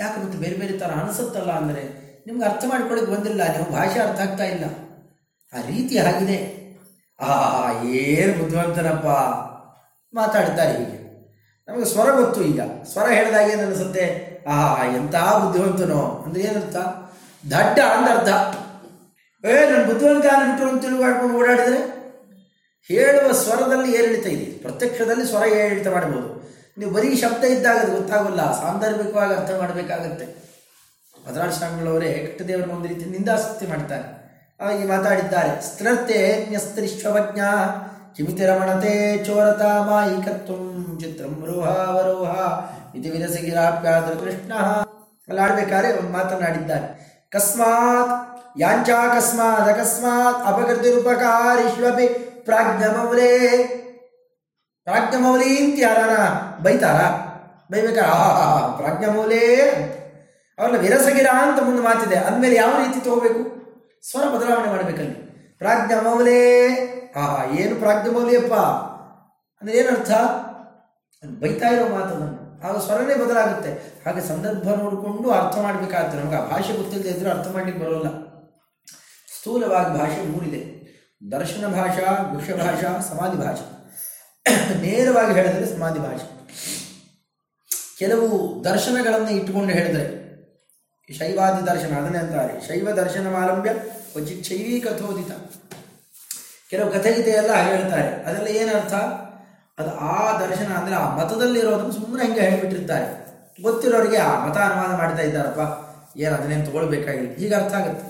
ಯಾಕೆ ಮತ್ತೆ ಬೇರೆ ಬೇರೆ ಥರ ಅನಿಸುತ್ತಲ್ಲ ಅಂದರೆ ನಿಮ್ಗೆ ಅರ್ಥ ಮಾಡ್ಕೊಳ್ಳಿಕ್ಕೆ ಬಂದಿಲ್ಲ ನೀವು ಭಾಷೆ ಅರ್ಥ ಆಗ್ತಾ ಇಲ್ಲ. ಆ ರೀತಿ ಆಗಿದೆ. ಆ ಏನು ಬುದ್ಧಿವಂತನಪ್ಪ ಮಾತಾಡ್ತಾರೆ ಹೀಗೆ. ನಮಗೆ ಸ್ವರ ಗೊತ್ತು ಈಗ. ಸ್ವರ ಹೇಳಿದಾಗ ಏನು ಅನಿಸುತ್ತೆ? ಆ ಎಂಥ ಬುದ್ಧಿವಂತನೋ. ಅಂದ್ರೆ ಏನರ್ಥ? ದಡ್ಡ ಅಂದರ್ಥ. ಏ ನನ್ನ ಬುದ್ಧಿವಂತ ಅಂದ್ಬಿಟ್ಟು ಅಂತ ತಿಳುಗಾಡ್ಕೊಂಡು ಓಡಾಡಿದರೆ? ಹೇಳುವ ಸ್ವರದಲ್ಲಿ ಏರಿಳಿತ ಇದೆ. ಪ್ರತ್ಯಕ್ಷದಲ್ಲಿ ಸ್ವರ ಏರಿಳಿತ ಮಾಡ್ಬೋದು. ನೀವು ಬರೀ ಶಬ್ದ ಇದ್ದಾಗ ಅದು ಗೊತ್ತಾಗಲ್ಲ, ಸಾಂದರ್ಭಿಕವಾಗಿ ಅರ್ಥ ಮಾಡಬೇಕಾಗತ್ತೆ. ಭದ್ರಾಳ ಸ್ವಾಮಿಗಳವರೇ ದೇವರ ಒಂದು ರೀತಿ ನಿಂದಾಸಕ್ತಿ ಮಾಡ್ತಾರೆ. ಹಾಗೆ ಮಾತಾಡಿದ್ದಾರೆ ಸ್ತ್ರತೆ ನ್ಯಸ್ತ್ರಿಶ್ವಜ್ಞ ಕಿಮಿತಿ ರಮಣತೆ ಚೋರತಾ ಮಾಯಿಕತ್ವ ಚಿತ್ರಂ ರೋಹಾವರೋಹ ಇದು ವಿರಸಗಿರಾಪ್ಯಾದ್ರ ಕೃಷ್ಣ ಅಲ್ಲಿ ಆಡ್ಬೇಕಾದ್ರೆ ಒಂದು ಮಾತನಾಡಿದ್ದಾರೆ. ಕಸ್ಮಾತ್ ಯಾಂಚಾಕಸ್ಮಾತ್ ಅಕಸ್ಮಾತ್ ಅಪಕೃತಿರುಪಕಾರಿಷ್ವಪಿ ಪ್ರಾಜ್ಞಮೌಲೇ ಪ್ರಾಜ್ಞಮೌಲಿ ಅಂತ ಯಾರಾನ ಬೈತಾರ? ಬೈಬೇಕಾ? ಪ್ರಾಜ್ಞಮೌಲೇ ಅವ್ರನ್ನ ವಿರಸಗಿರ ಅಂತ ಮುಂದೆ ಮಾತಿದೆ. ಅಂದಮೇಲೆ ಯಾವ ರೀತಿ ತಗೋಬೇಕು? ಸ್ವರ ಬದಲಾವಣೆ ಮಾಡಬೇಕಲ್ಲಿ. ಪ್ರಾಜ್ಞಮೌಲೇ ಆಹಾ ಏನು ಪ್ರಾಜ್ಞಮೌಲಿಯಪ್ಪ? ಅಂದ್ರೆ ಏನರ್ಥ ಬೈತಾ ಇರೋ ಮಾತನ್ನು ಆಗ ಸ್ವರನೇ ಬದಲಾಗುತ್ತೆ. ಹಾಗೆ ಸಂದರ್ಭ ನೋಡಿಕೊಂಡು ಅರ್ಥ ಮಾಡಬೇಕಾಗುತ್ತೆ ನಮಗೆ ಆ ಭಾಷೆ ಗೊತ್ತಿಲ್ಲದೆ ಇದ್ರೂ ಅರ್ಥ ಮಾಡಲಿಕ್ಕೆ ಬರೋಲ್ಲ. ಸ್ಥೂಲವಾಗಿ ಭಾಷೆ ಮೂರಿದೆ ದರ್ಶನ ಭಾಷಾ ಗುಹ್ಯ ಭಾಷಾ, ಸಮಾಧಿ ಭಾಷೆ. ನೇರವಾಗಿ ಹೇಳಿದರೆ ಸಮಾಧಿ ಭಾಷೆ. ಕೆಲವು ದರ್ಶನಗಳನ್ನು ಇಟ್ಟುಕೊಂಡು ಹೇಳಿದರೆ. ಶೈವಾದಿ ದರ್ಶನ, ಅದನ್ನೇ ಅಂತಾರೆ. ಶೈವ ದರ್ಶನ ಕ್ವಚಿತ್ ಶೈವೀ ಕಥೋದಿತ. ಕೆಲವು ಎಲ್ಲ ಹೇಳ್ತಾರೆ. ಅದೆಲ್ಲ ಏನರ್ಥ ಅದು ಆ ದರ್ಶನ ಅಂದರೆ ಆ ಮತದಲ್ಲಿರೋದನ್ನು ಸುಮ್ಮನೆ ಹಿಂಗೆ ಹೇಳಿಬಿಟ್ಟಿರ್ತಾರೆ. ಗೊತ್ತಿರೋರಿಗೆ ಆ ಮತ ಅನುವಾದ ಮಾಡ್ತಾ ಇದ್ದಾರಪ್ಪ. ಏನು ಅದನ್ನೇನು ತಗೊಳ್ಬೇಕಾಗಿಲ್ಲ. ಹೀಗೆ ಅರ್ಥ ಆಗುತ್ತೆ.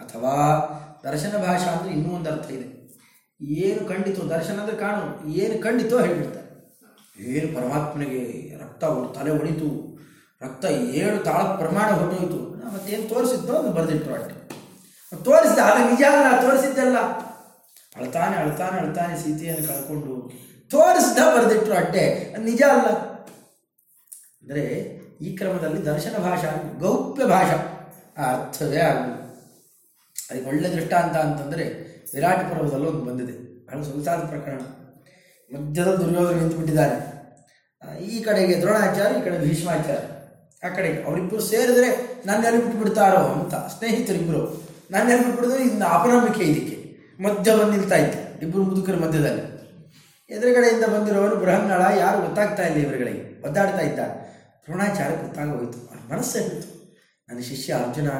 ಅಥವಾ ದರ್ಶನ ಭಾಷಾ ಅಂದರೆ ಇನ್ನೂ ಒಂದು ಅರ್ಥ ಇದೆ. ಏನು ಖಂಡಿತೋ ದರ್ಶನ ಅಂದರೆ ಕಾಣು ಏನು ಖಂಡಿತೋ ಹೇಳಿಬಿಡ್ತಾರೆ. ಏನು ಪರಮಾತ್ಮನಿಗೆ ರಕ್ತ ತಲೆ ಒಡಿತು ರಕ್ತ ಏಳು ತಾಳ ಪ್ರಮಾಣ ಹೊರಟೋಯ್ತು ಮತ್ತೇನು ತೋರಿಸಿದ್ದೋ ಅದು ಬರೆದಿಟ್ಟರು ಅಷ್ಟೆ. ತೋರಿಸಿದ ಆಗ ನಿಜ ಅಲ್ಲ ತೋರಿಸಿದ್ದಲ್ಲ ಅಳ್ತಾನೆ ಅಳ್ತಾನೆ ಅಳ್ತಾನೆ ಸೀತೆಯನ್ನು ಕಳ್ಕೊಂಡು ತೋರಿಸಿದ ಬರೆದಿಟ್ಟರು ಅಟ್ಟೆ ಅದು ನಿಜ ಅಲ್ಲ. ಅಂದರೆ ಈ ಕ್ರಮದಲ್ಲಿ ದರ್ಶನ ಭಾಷಾ, ಗೌಪ್ಯ ಭಾಷಾ ಆ ಅರ್ಥವೇ ಆಗುವುದು. ಅದಕ್ಕೆ ಒಳ್ಳೆ ದೃಷ್ಟಾಂತ ಅಂತಂದರೆ ವಿರಾಟ್ ಪರ್ವದಲ್ಲಿ ಒಂದು ಬಂದಿದೆ. ಬಹಳ ಸೊಗಸಾದ ಪ್ರಕರಣ. ಮಧ್ಯದ ದುರ್ಯೋಧನ ನಿಂತು ಬಿಟ್ಟಿದ್ದಾರೆ ಈ ಕಡೆಗೆ ದ್ರೋಣಾಚಾರ್ಯ, ಈ ಕಡೆ ಭೀಷ್ಮಾಚಾರ್ಯ. ಆ ಕಡೆಗೆ ಅವರಿಬ್ಬರು ಸೇರಿದ್ರೆ ನನ್ನೆಲ್ಲಿ ಬಿಟ್ಬಿಡ್ತಾರೋ ಅಂತ ಸ್ನೇಹಿತರಿಬ್ಬರು ನನ್ನೆಲ್ಲಿ ಬಿಟ್ಬಿಡಿದ್ರೆ ಇನ್ನು ಅಪನಂಬಿಕೆ ಇದಕ್ಕೆ. ಮಧ್ಯ ಬಂದು ನಿಲ್ತಾ ಇತ್ತು ಇಬ್ಬರು ಮುದುಕರ ಮಧ್ಯದಲ್ಲಿ. ಎದುರುಗಡೆಯಿಂದ ಬಂದಿರೋರು ಬೃಹನ್ನಳ, ಯಾರು ಗೊತ್ತಾಗ್ತಾ ಇಲ್ಲ ಇವರುಗಳಿಗೆ. ಒದ್ದಾಡ್ತಾ ಇದ್ದ. ದ್ರೋಣಾಚಾರ್ಯ ಗೊತ್ತಾಗೋಯ್ತು ಅವ್ರ ಮನಸ್ಸೇ ಹೋಯಿತು. ನನ್ನ ಶಿಷ್ಯ ಅರ್ಜುನ,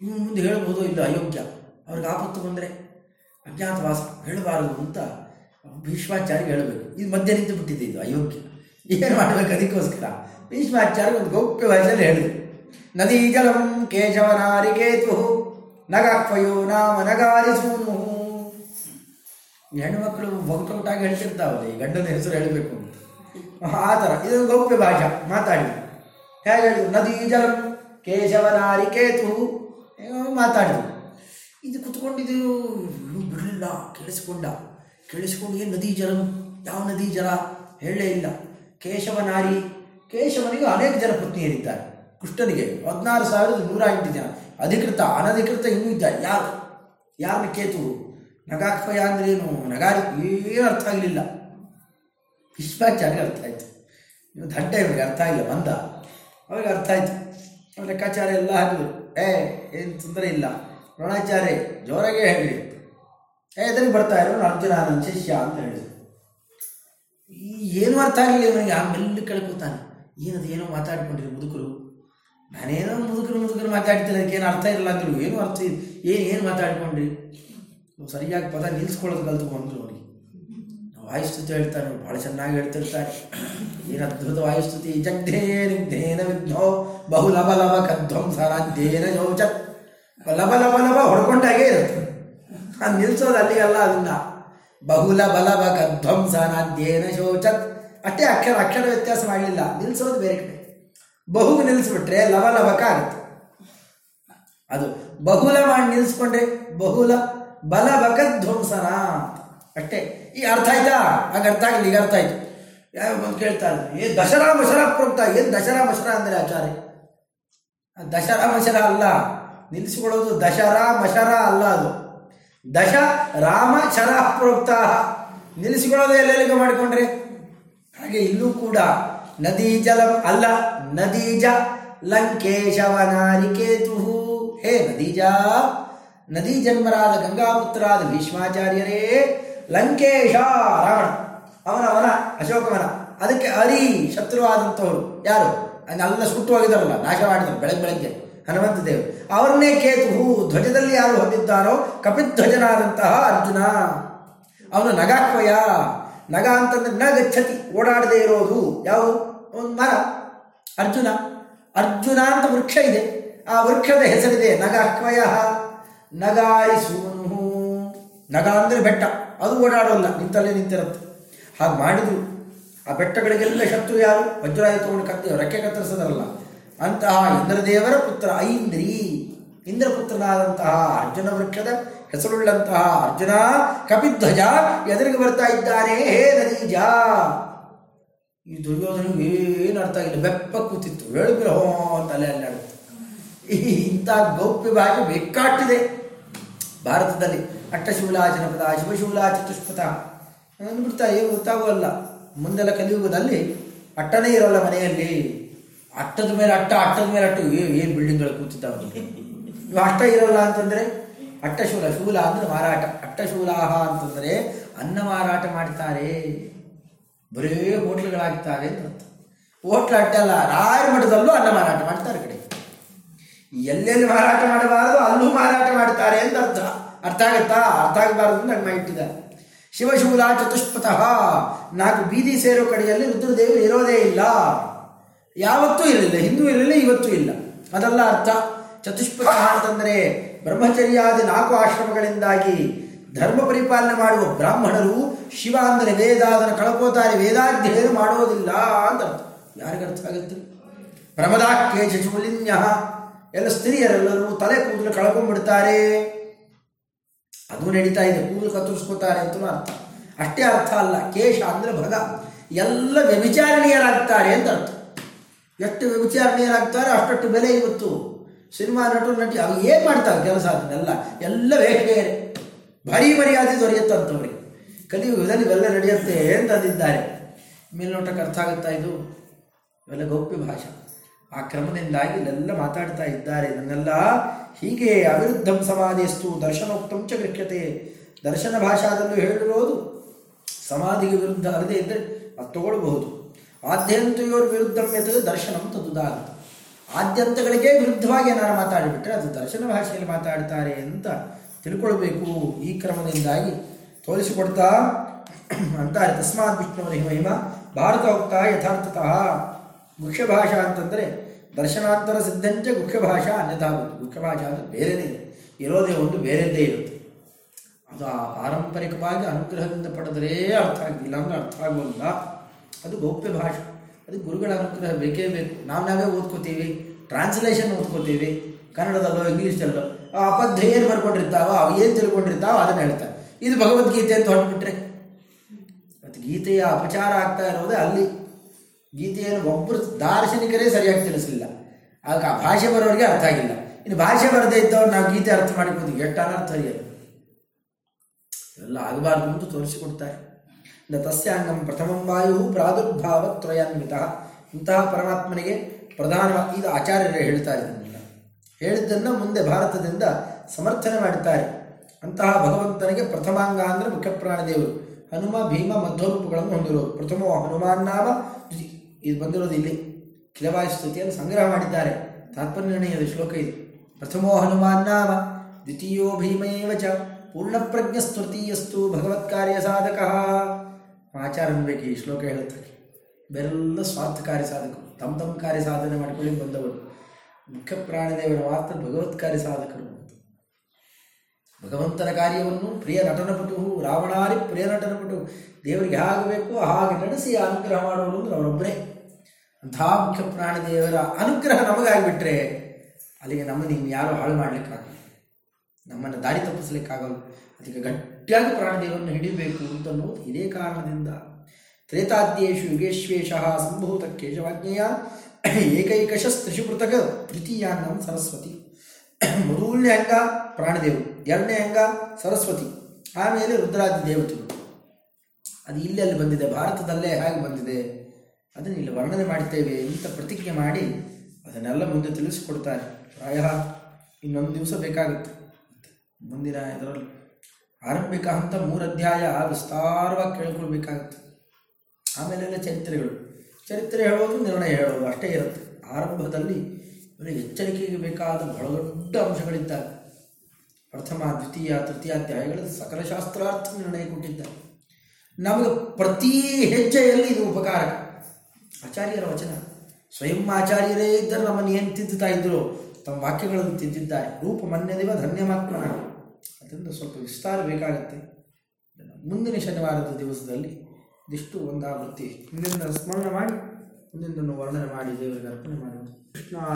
ಇನ್ನು ಮುಂದೆ ಹೇಳ್ಬೋದು ಇದು ಅಯೋಗ್ಯ. ಅವ್ರಿಗೆ ಆಪತ್ತು ಬಂದರೆ ಅಜ್ಞಾತವಾಸ ಹೇಳಬಾರದು ಅಂತ ಭೀಷ್ಮಾಚಾರ್ಯ ಹೇಳಬೇಕು. ಇದು ಮಧ್ಯೆ ನಿಂತು ಬಿಟ್ಟಿದೆ ಇದು ಅಯೋಗ್ಯ. ಏನು ಮಾಡಬೇಕು ಅದಕ್ಕೋಸ್ಕರ? ಭೀಷ್ಮಾಚಾರ್ಯ ಒಂದು ಗೌಪ್ಯ ಭಾಷೆಯಲ್ಲಿ ಹೇಳಿದ್ರು. ನದಿ ಜಲಂ ಕೇಶವನಾರಿಕೇತು ನಗಾಕ್ವಯೋ ನಾಮ ನಗಾರಿಸೂನು. ಹೆಣ್ಣುಮಕ್ಕಳು ಒಗಟೊಗಟಾಗಿ ಹೇಳ್ತಿರ್ತಾವಲ್ಲ ಈ ಗಂಡನ ಹೆಸರು ಹೇಳಬೇಕು ಅಂತ. ಆ ಥರ. ಇದೊಂದು ಗೌಪ್ಯ ಭಾಷೆ, ಮಾತಾಡಿ. ಹೇಗೆ ಹೇಳಿದ್ರು? ನದಿ ಜಲಂ ಕೇಶವನಾರಿಕೇತು ಮಾತಾಡಿದ್ರು. ಇದು ಕುತ್ಕೊಂಡಿದ್ದು ಇವಳು ಬಿಡಲಿಲ್ಲ ಕೇಳಿಸ್ಕೊಂಡ ಕೇಳಿಸ್ಕೊಂಡು ನದಿ ಜಲ? ಯಾವ ನದಿ ಜಲ? ಹೇಳಲೇ ಇಲ್ಲ. ಕೇಶವ ನಾರಿ. ಕೇಶವನಿಗೆ ಅನೇಕ ಜನ ಪತ್ನಿಯರಿದ್ದಾರೆ ಕೃಷ್ಣನಿಗೆ ಹದಿನಾರು ಸಾವಿರದ ನೂರ ಎಂಟು ಜನ. ಅಧಿಕೃತ, ಅನಧಿಕೃತ ಇನ್ನೂ ಇದ್ದಾರೆ ಯಾರು? ಯಾರನ್ನ ಕೇತು? ನಗಾಕ್ಪಯ ಅಂದ್ರೆ ಏನು? ನಗಾರಿ? ಏನು ಅರ್ಥ ಆಗಲಿಲ್ಲ. ವಿಶ್ವಾಚಾರ್ಯ ಅರ್ಥ ಆಯಿತು. ನೀವು ದಡ್ಡ ಇವನಿಗೆ ಅರ್ಥ ಆಗಿಲ್ಲ ಬಂದ. ಅವ್ರಿಗೆ ಅರ್ಥ ಆಯಿತು. ಲೆಕ್ಕಾಚಾರ ಎಲ್ಲ ಹಾಕಿದ್ರು. ಏ, ಏನು ತೊಂದರೆ ಇಲ್ಲ. ದ್ರೋಣಾಚಾರ್ಯ ಜೋರಾಗೆ ಹೇಳಿ. ಎದುರಿಗೆ ಬರ್ತಾ ಇರೋ ಅರ್ಜುನ ನನ್ನ ಶಿಷ್ಯ ಅಂತ ಹೇಳಿದ್ರು ಏನು ಅರ್ಥ ಆಗಲಿಲ್ಲ ಇವನಿಗೆ? ಆಮೇಲೆ ಕೇಳ್ಕೊತಾನೆ. ಏನದು, ಏನೋ ಮಾತಾಡ್ಕೊಂಡಿರಿ ಮುದುಕರು. ನಾನೇನೋ ಮುದುಕರು ಮುದುಕರು ಮಾತಾಡ್ತೀನಿ ಏನು ಅರ್ಥ ಇರಲ್ಲ ಅಂದ್ರು ಏನು ಅರ್ಥ ಏನು ಏನು ಮಾತಾಡ್ಕೊಂಡ್ರಿ? ಸರಿಯಾಗಿ ಪದ ನಿಲ್ಸ್ಕೊಳ್ಳೋದು ಕಲ್ತ್ಕೊಂಡ್ರು ಅವನಿಗೆ. ವಾಯುಸ್ತುತಿ ಹೇಳ್ತಾನೆ ಭಾಳ ಚೆನ್ನಾಗಿ ಹೇಳ್ತಿರ್ತಾರೆ ಏನು ಅದ್ಭುತ ವಾಯುಸ್ತುತಿ. ಜಗ್ಧೇನ ವಿಘ್ನೋ ಬಹು ಲಭ ಲಭ ಕಧ್ವಂಸರಾಧ್ಯೇನ ಯೋಚ ಲಭ ಲಭ ಲಭ ಹೊಡ್ಕೊಂಡಾಗೆ ಇರುತ್ತೆ. ಅದು ನಿಲ್ಸೋದು ಅಲ್ಲಿಗಲ್ಲ ಅದನ್ನ ಬಹುಲ ಬಲವ ಗಧ್ವಂಸನಾಧ್ಯಯನ ಶೋಚತ್. ಅಷ್ಟೇ ಅಕ್ಷರ ಅಕ್ಷರ ವ್ಯತ್ಯಾಸ ಮಾಡಲಿಲ್ಲ. ನಿಲ್ಸೋದು ಬೇರೆ ಕಡೆ. ಬಹುಗೆ ನಿಲ್ಲಿಸ್ಬಿಟ್ರೆ ಲವ ಲವಕ ಆಗುತ್ತೆ. ಅದು ಬಹುಲ ಮಾಡಿ ನಿಲ್ಲಿಸ್ಕೊಂಡ್ರೆ ಬಹುಲ ಬಲಬಕ ಧ್ವಂಸನ ಅಷ್ಟೇ. ಈ ಅರ್ಥ ಆಯ್ತಾ? ಆಗ ಅರ್ಥ ಆಗಲಿ ಈಗ ಅರ್ಥ ಆಯ್ತು. ಯಾರು ಕೇಳ್ತಾ ಇದ್ರು, ಏ ದಸರಾ ಮಸರ ಪ್ರೋಕ್ತ ಏನು ದಸರಾ ಮಸರ ಅಂದರೆ ಆಚಾರ್ಯ? ದಶರಾ ಮಶರ ಅಲ್ಲ. ನಿಲ್ಲಿಸಿಕೊಳ್ಳೋದು ದಶರಾ ಮಶರ ಅಲ್ಲ ಅದು. ದಶ ರಾಮ ಶರ ಪ್ರೋಕ್ತ ನಿಲ್ಲಿಸಿಕೊಳ್ಳೋದು ಎಲ್ಲೆಲ್ಲಿಗೆ ಮಾಡಿಕೊಂಡ್ರಿ? ಹಾಗೆ ಇಲ್ಲೂ ಕೂಡ ನದಿ ಜಲ ಅಲ್ಲ ನದೀಜ ಲಂಕೇಶವನಾರಿಕೇತು ಹೇ ನದೀಜ ನದಿ ಜನ್ಮರಾದ ಗಂಗಾಪುತ್ರಾದ ಭೀಷ್ಮಾಚಾರ್ಯರೇ, ಲಂಕೇಶ ರಾವಣ ಅವನವನ ಅಶೋಕವನ ಅದಕ್ಕೆ ಅರಿ ಶತ್ರುವಾದಂಥವ್ರು ಯಾರು? ಅಲ್ಲ ಸುಟ್ಟು ಹೋಗಿದಾರಲ್ಲ ನಾಶ ಮಾಡಿದ್ರು ಬೆಳಗ್ಗೆ ಬೆಳಗ್ಗೆ. ಹನುಮಂತ ದೇವರು ಅವರನ್ನೇ ಕೇತು ಧ್ವಜದಲ್ಲಿ ಯಾರು ಹೊಂದಿದ್ದಾರೋ? ಕಪಿಧ್ವಜನಾದಂತಹ ಅರ್ಜುನ. ಅವನು ನಗಾಕ್ವಯ. ನಗ ಅಂತಂದ್ರೆ ನ ಗಚ್ಚತಿ ಓಡಾಡದೇ ಇರೋದು. ಯಾವ ಒಂದು ಮರ. ಅರ್ಜುನ. ಅರ್ಜುನ ಅಂತ ವೃಕ್ಷ ಇದೆ. ಆ ವೃಕ್ಷದ ಹೆಸರಿದೆ ನಗಾಕ್ವಯ. ನಗಾಯಿಸುವನು. ನಗ ಅಂದರೆ ಬೆಟ್ಟ. ಅದು ಓಡಾಡೋಲ್ಲ, ನಿಂತಲ್ಲೇ ನಿಂತಿರುತ್ತೆ. ಹಾಗೆ ಮಾಡಿದ್ರು. ಆ ಬೆಟ್ಟಗಳಿಗೆಲ್ಲ ಶತ್ರು ಯಾರು? ವಜ್ರಾಯ ತಗೊಂಡು ಕತ್ತ ರೆಕ್ಕೆ ಕತ್ತರಿಸೋದಲ್ಲ ಅಂತಹ ಇಂದ್ರದೇವರ ಪುತ್ರ ಐಂದ್ರಿ. ಇಂದ್ರಪುತ್ರನಾದಂತಹ ಅರ್ಜುನ ವೃಕ್ಷದ ಹೆಸರುಳ್ಳಂತಹ ಅರ್ಜುನ ಕಪಿಧ್ವಜ ಎದುರಿಗೆ ಬರ್ತಾ ಇದ್ದಾನೆ. ಹೇ ನದೀಜ ಈ ದುರ್ಯೋಧನಿಗೆ ಏನು ಅರ್ಥ ಆಗಿಲ್ಲ. ಬೆಪ್ಪ ಕೂತಿತ್ತು. ಹೇಳಿದ್ರೆ ಹೋ ಅಂತ ಅಲ್ಲೇ ಅಲ್ಲಾಡುತ್ತೆ ಇಂಥ ಗೌಪ್ಯ ಭಾಷೆ ಬೇಕಾಟ್ಟಿದೆ ಭಾರತದಲ್ಲಿ. ಅಟ್ಟಶೂಲ ಜನಪದ ಶಿವಶೂಲ, ಚತುಷ್ಪಥ. ಅಂದ್ಬಿಡ್ತಾ ಏನು ಗೊತ್ತಾಗೋಲ್ಲ. ಮುಂದೆಲ್ಲ ಕಲಿಯುಗದಲ್ಲಿ ಅಟ್ಟನೇ ಇರೋಲ್ಲ ಮನೆಯಲ್ಲಿ. ಅಟ್ಟದ ಮೇಲೆ ಅಟ್ಟ, ಅಟ್ಟದ ಮೇಲೆ ಅಟ್ಟು. ಏನು ಬಿಲ್ಡಿಂಗ್ಗಳು ಕೂತಿದ್ದಾವೆ ಇವು ಅಟ್ಟ ಇರಲ್ಲ ಅಂತಂದ್ರೆ ಅಟ್ಟಶೂಲ ಶೂಲ ಅಂದ್ರೆ ಮಾರಾಟ. ಅಟ್ಟಶೂಲಾಹ ಅಂತಂದ್ರೆ ಅನ್ನ ಮಾರಾಟ ಮಾಡ್ತಾರೆ ಬರೀ ಹೋಟ್ಲುಗಳಾಗ್ತಾರೆ ಅಂತ ಅರ್ಥ. ಹೋಟ್ಲು ಅಟ್ಟಲ್ಲ ರಾಯ ಮಠದಲ್ಲೂ ಅನ್ನ ಮಾರಾಟ ಮಾಡ್ತಾರೆ ಕಡೆ. ಎಲ್ಲೆಲ್ಲಿ ಮಾರಾಟ ಮಾಡಬಾರದು ಅಲ್ಲೂ ಮಾರಾಟ ಮಾಡ್ತಾರೆ ಅಂತ ಅರ್ಥ. ಅರ್ಥ ಆಗತ್ತಾ? ಅರ್ಥ ಆಗಬಾರದು ನನ್ನ ಇಟ್ಟಿದ್ದಾರೆ ಶಿವಶೂಲ ಚತುಷ್ಪಥಃ ನಾಲ್ಕು ಬೀದಿ ಸೇರೋ ಕಡೆಯಲ್ಲಿ ರುದ್ರದೇವರು ಇರೋದೇ ಇಲ್ಲ. ಯಾವತ್ತೂ ಇರಲಿಲ್ಲ, ಹಿಂದೂ ಇರಲಿಲ್ಲ, ಇವತ್ತೂ ಇಲ್ಲ. ಅದಲ್ಲ ಅರ್ಥ. ಚತುಷ್ಪಥ ಅಂತಂದರೆ ಬ್ರಹ್ಮಚರ್ಯಾದಿ ನಾಲ್ಕು ಆಶ್ರಮಗಳಿಂದಾಗಿ ಧರ್ಮ ಪರಿಪಾಲನೆ ಮಾಡುವ ಬ್ರಾಹ್ಮಣರು ಶಿವ ಅಂದರೆ ವೇದ, ಅದನ್ನು ಕಳ್ಕೋತಾರೆ, ವೇದಾಧ್ಯಯನ ಮಾಡೋದಿಲ್ಲ ಅಂತ ಅರ್ಥ. ಯಾರಿಗೆ ಅರ್ಥ ಆಗುತ್ತೆ? ಪ್ರಮದಾಖ್ಯೆ ಚಚುಮಲಿನ್ಯ ಎಲ್ಲ ಸ್ತ್ರೀಯರೆಲ್ಲರೂ ತಲೆ ಕೂದಲು ಕಳ್ಕೊಂಡ್ಬಿಡ್ತಾರೆ. ಅದು ನಡೀತಾ ಇದೆ, ಕೂದಲು ಕತ್ತರಿಸ್ಕೋತಾರೆ ಅಂತ ಅರ್ಥ. ಅಷ್ಟೇ ಅರ್ಥ ಅಲ್ಲ, ಕೇಶ ಅಂದರೆ ಭಗ ಎಲ್ಲ ವ್ಯಭಿಚಾರಣೀಯರಾಗ್ತಾರೆ ಅಂತ ಅರ್ಥ. ಎಷ್ಟು ವ್ಯಭಿಚಾರಣೀಯರಾಗ್ತಾರೆ ಅಷ್ಟಷ್ಟು ಬೆಲೆ ಇವತ್ತು ಸಿನಿಮಾ ನಟರು ನಟಿ ಅವು ಏನು ಮಾಡ್ತಾರೆ ಕೆಲಸ ಅದನ್ನೆಲ್ಲ? ಎಲ್ಲ ವೇಷೆಯರೇ ಭಾರಿ ಮರ್ಯಾದೆ ದೊರೆಯುತ್ತಂಥವ್ರಿಗೆ ಕಲಿಯುಗದಲ್ಲಿ ಇವೆಲ್ಲ ನಡೆಯುತ್ತೆ ಅಂತ ಅಂದಿದ್ದಾರೆ. ಮೇಲ್ನೋಟಕ್ಕೆ ಅರ್ಥ ಆಗುತ್ತಾ ಇದು? ಇವೆಲ್ಲ ಗೌಪ್ಯ ಭಾಷೆ. ಆ ಕ್ರಮದಿಂದಾಗಿ ಇಲ್ಲೆಲ್ಲ ಮಾತಾಡ್ತಾ ಇದ್ದಾರೆ. ಇದನ್ನೆಲ್ಲ ಹೀಗೆ ಅವಿರುದ್ಧಂ ಸಮಾಧಿಸ್ತು ದರ್ಶನೋಕ್ತಂ ಚ ಗೃಹ್ಯತೆ. ದರ್ಶನ ಭಾಷಾದಲ್ಲೂ ಹೇಳಿರೋದು ಸಮಾಧಿಗೆ ವಿರುದ್ಧ ಅಲ್ಲದೆ ಇದ್ದರೆ ಅದು ತಗೊಳ್ಬಹುದು. ಆದ್ಯಂತಯೋರ್ ವಿರುದ್ಧ ದರ್ಶನ ತದುದಾಹೃತ ಆದ್ಯಂತಗಳಿಗೆ ವಿರುದ್ಧವಾಗಿ ಏನಾರು ಮಾತಾಡಿಬಿಟ್ರೆ ಅದು ದರ್ಶನ ಭಾಷೆಯಲ್ಲಿ ಮಾತಾಡ್ತಾರೆ ಅಂತ ತಿಳ್ಕೊಳ್ಬೇಕು ಈ ಕ್ರಮದಿಂದಾಗಿ. ತೋರಿಸಿಕೊಡ್ತಾ ಅಂತಾರೆ, ತಸ್ಮಾತ್ ವಿಷ್ಣುವರಿ ಹಿಮಹಿಮ ಭಾರತ ಉಕ್ತ ಯಥಾರ್ಥತಃ. ಮುಖ್ಯ ಭಾಷಾ ಅಂತಂದರೆ ದರ್ಶನಾಂತರ ಸಿದ್ಧಂಚ ಮುಖ್ಯ ಭಾಷಾ ಅನ್ಯಥಾ ಮುಖ್ಯ ಭಾಷಾ ಅಂದರೆ ಬೇರೆನೇ ಇದೆ ಇರೋದೇ ಒಂದು ಬೇರೆದ್ದೇ ಇರುತ್ತೆ. ಅದು ಆ ಪಾರಂಪರಿಕವಾಗಿ ಅನುಗ್ರಹದಿಂದ ಪಡೆದರೆ ಅರ್ಥ ಆಗಿಲ್ಲ ಅಂದರೆ ಅರ್ಥ ಆಗೋಲ್ಲ ಅದು ಗೌಪ್ಯ ಭಾಷೆ. ಅದು ಗುರುಗಳ ಅನುಗ್ರಹ ಬೇಕೇ ಬೇಕು. ನಾವು ನಾವೇ ಓದ್ಕೋತೀವಿ ಟ್ರಾನ್ಸ್ಲೇಷನ್ ಓದ್ಕೋತೀವಿ. ಕನ್ನಡದಲ್ಲೋ ಇಂಗ್ಲೀಷ್ದಲ್ಲೋ ಆ ಅಪದ್ಧ ಏನು ಬರ್ಕೊಂಡಿರ್ತಾವೋ, ಅವು ಏನು ತಿಳ್ಕೊಂಡಿರ್ತಾವೋ ಅದನ್ನು ಹೇಳ್ತಾರೆ. ಇದು ಭಗವದ್ಗೀತೆ ಅಂತ ಹೊರಟ್ಬಿಟ್ರೆ. ಮತ್ತು ಗೀತೆಯ ಅಪಚಾರ ಆಗ್ತಾ ಇರೋದೇ ಅಲ್ಲಿ. ಗೀತೆಯನ್ನು ಒಬ್ಬರು ದಾರ್ಶನಿಕರೇ ಸರಿಯಾಗಿ ತಿಳಿಸಲಿಲ್ಲ. ಆಗ ಆ ಭಾಷೆ ಬರೋರಿಗೆ ಅರ್ಥ ಆಗಿಲ್ಲ. ಇನ್ನು ಭಾಷೆ ಬರದೇ ಇದ್ದವ್ರು ನಾವು ಗೀತೆ ಅರ್ಥ ಮಾಡಿಕೊಂಡು ಎಷ್ಟು ಅನರ್ಥ ಎಲ್ಲ ಆಗಬಾರ್ದು ಅಂತ ತೋರಿಸಿಕೊಡ್ತಾರೆ. ನ ತಸ್ಯಾಂಗಂ ಪ್ರಥಮಂ ವಾಯು ಪ್ರಾದುರ್ಭಾವ ತ್ರಯಾನ್ವಿತ ಇಂತಹ ಪರಮಾತ್ಮನಿಗೆ ಪ್ರಧಾನವಾಗಿ ಇದು ಆಚಾರ್ಯರು ಹೇಳ್ತಾ ಇದನ್ನೆಲ್ಲ ಹೇಳಿದ್ದನ್ನು ಮುಂದೆ ಭಾರತದಿಂದ ಸಮರ್ಥನೆ ಮಾಡುತ್ತಾರೆ ಅಂತಹ ಭಗವಂತನಿಗೆ ಪ್ರಥಮಾಂಗ ಅಂದರೆ ಮುಖ್ಯ ಪ್ರಾಣದೇವರು ಹನುಮ, ಭೀಮ, ಮಧ್ವರೂಪಗಳನ್ನು ಹೊಂದಿರೋದು ಪ್ರಥಮೋ ಹನುಮಾನ್ ನಾಮ ಇದು ಬಂದಿರೋದು ಇಲ್ಲಿ. ಕಿಲವಾಯು ಸ್ತುತಿಯನ್ನು ಸಂಗ್ರಹ ಮಾಡಿದ್ದಾರೆ. ತಾತ್ಪರ್ಯ ನಿರ್ಣಯದ ಶ್ಲೋಕ ಇದು. ಪ್ರಥಮೋ ಹನುಮಾನ್ ನಾಮ, ದ್ವಿತೀಯೋ ಭೀಮೇವ ಚ. ಪೂರ್ಣಪ್ರಜ್ಞಸ್ತೃತೀಯಸ್ತು ಭಗವತ್ಕಾರ್ಯ ಸಾಧಕ. ಆಚಾರ ಅನ್ಬೇಕು ಈ ಶ್ಲೋಕ ಹೇಳುತ್ತಾರೆ ಬೇರೆಲ್ಲ ಸ್ವಾರ್ಥ ಕಾರ್ಯ ಸಾಧಕರು, ತಮ್ಮ ತಮ್ಮ ಕಾರ್ಯ ಸಾಧನೆ ಮಾಡಿಕೊಳ್ಳಿ ಬಂದವರು. ಮುಖ್ಯ ಪ್ರಾಣದೇವರ ಮಾತ್ರ ಭಗವತ್ ಕಾರ್ಯ ಸಾಧಕರು ಭಗವಂತನ ಕಾರ್ಯವನ್ನು ಪ್ರಿಯ ನಟನ ಪಟು ರಾವಣಾರಿ ಪ್ರಿಯ ನಟನ ಪಟು ದೇವರಿಗೆ ಆಗಬೇಕು ಹಾಗೆ ನಡೆಸಿ ಅನುಗ್ರಹ ಮಾಡೋರು ಅಂದ್ರೆ ಅವರೊಬ್ಬರೇ. ಅಂಥ ಮುಖ್ಯ ಪ್ರಾಣದೇವರ ಅನುಗ್ರಹ ನಮಗಾಗಿಬಿಟ್ರೆ ಅಲ್ಲಿಗೆ ನಮ್ಮನ್ನು ಇನ್ನು ಯಾರು ಹಾಳು ಮಾಡಲಿಕ್ಕಾಗಲ್ಲ. ನಮ್ಮನ್ನು ದಾರಿ ತಪ್ಪಿಸ್ಲಿಕ್ಕಾಗಲ್ಲ. ಅದಕ್ಕೆ ಗಟ್ಟಿಯಾಗಿ ಪ್ರಾಣದೇವರನ್ನು ಹಿಡಿಬೇಕು ಅಂತನ್ನುವುದು ಇದೇ ಕಾರಣದಿಂದ. ತ್ರೇತಾದ್ಯೇಶು ಯುಗೇಶ್ವೇಶ ಸಂಭೂತ ಕೇಶವಾಜ್ಞೆಯ ಏಕೈಕಶ ಪೃಥಕ್ ಅಂಗ ಸರಸ್ವತಿ. ಮೊದಲನೇ ಅಂಗ ಪ್ರಾಣದೇವರು ಎರಡನೇ ಅಂಗ ಸರಸ್ವತಿ, ಆಮೇಲೆ ರುದ್ರಾದಿ ದೇವತೆಗಳು. ಅದು ಇಲ್ಲೆಲ್ಲಿ ಬಂದಿದೆ, ಭಾರತದಲ್ಲೇ ಹೇಗೆ ಬಂದಿದೆ. ಅದನ್ನು ಇಲ್ಲಿ ವರ್ಣನೆ ಮಾಡುತ್ತೇವೆ ಅಂತ ಪ್ರತಿಜ್ಞೆ ಮಾಡಿ ಅದನ್ನೆಲ್ಲ ಮುಂದೆ ತಿಳಿಸಿಕೊಡ್ತಾರೆ. ಪ್ರಾಯ ಇನ್ನೊಂದು ದಿವಸ ಬೇಕಾಗುತ್ತೆ. ಮುಂದಿನ ಇದರಲ್ಲಿ. ಆರಂಭಿಕ ಹಂತ ಮೂರು ಅಧ್ಯಾಯ ವಿಸ್ತಾರವಾಗಿ ಕೇಳ್ಕೊಳ್ಬೇಕಾಗುತ್ತೆ. ಆಮೇಲೆಲ್ಲ ಚರಿತ್ರೆಗಳು. ಚರಿತ್ರೆ ಹೇಳೋದು, ನಿರ್ಣಯ ಹೇಳೋದು ಅಷ್ಟೇ ಇರುತ್ತೆ. ಆರಂಭದಲ್ಲಿ ಇವರಿಗೆ ಎಚ್ಚರಿಕೆಗೆ ಬೇಕಾದ ಬಹಳ ದೊಡ್ಡ ಅಂಶಗಳಿದ್ದಾವೆ. ಪ್ರಥಮ, ದ್ವಿತೀಯ ತೃತೀಯಾಧ್ಯಾಯಗಳಲ್ಲಿ ಸಕಲ ಶಾಸ್ತ್ರಾರ್ಥ ನಿರ್ಣಯ ಕೊಟ್ಟಿದ್ದಾರೆ. ನಮಗೆ ಪ್ರತಿ ಹೆಜ್ಜೆಯಲ್ಲಿ ಇದು ಉಪಕಾರ. ಆಚಾರ್ಯರ ವಚನ. ಸ್ವಯಂ ಆಚಾರ್ಯರೇ ಇದ್ದರೆ ನಮ್ಮನ್ನು ಏನು ತಿದ್ದುತ್ತಾ ಇದ್ರು. ತಮ್ಮ ವಾಕ್ಯಗಳನ್ನು ತಿದ್ದಿದ್ದಾರೆ. ರೂಪ ಮನ್ಯದಿವ ಧನ್ಯಮಾತ್ಮ ಅದರಿಂದ ಸ್ವಲ್ಪ ವಿಸ್ತಾರ ಬೇಕಾಗತ್ತೆ. ಮುಂದಿನ ಶನಿವಾರದ ದಿವಸದಲ್ಲಿ ಇದಿಷ್ಟು ಒಂದಾವೃತ್ತಿ. ಹಿಂದಿನ ಸ್ಮರಣೆ ಮಾಡಿ ಮುಂದಿನ ವರ್ಣನೆ ಮಾಡಿ ದೇವರಿಗೆ ಅರ್ಪಣೆ ಮಾಡೋದು ಕೃಷ್ಣ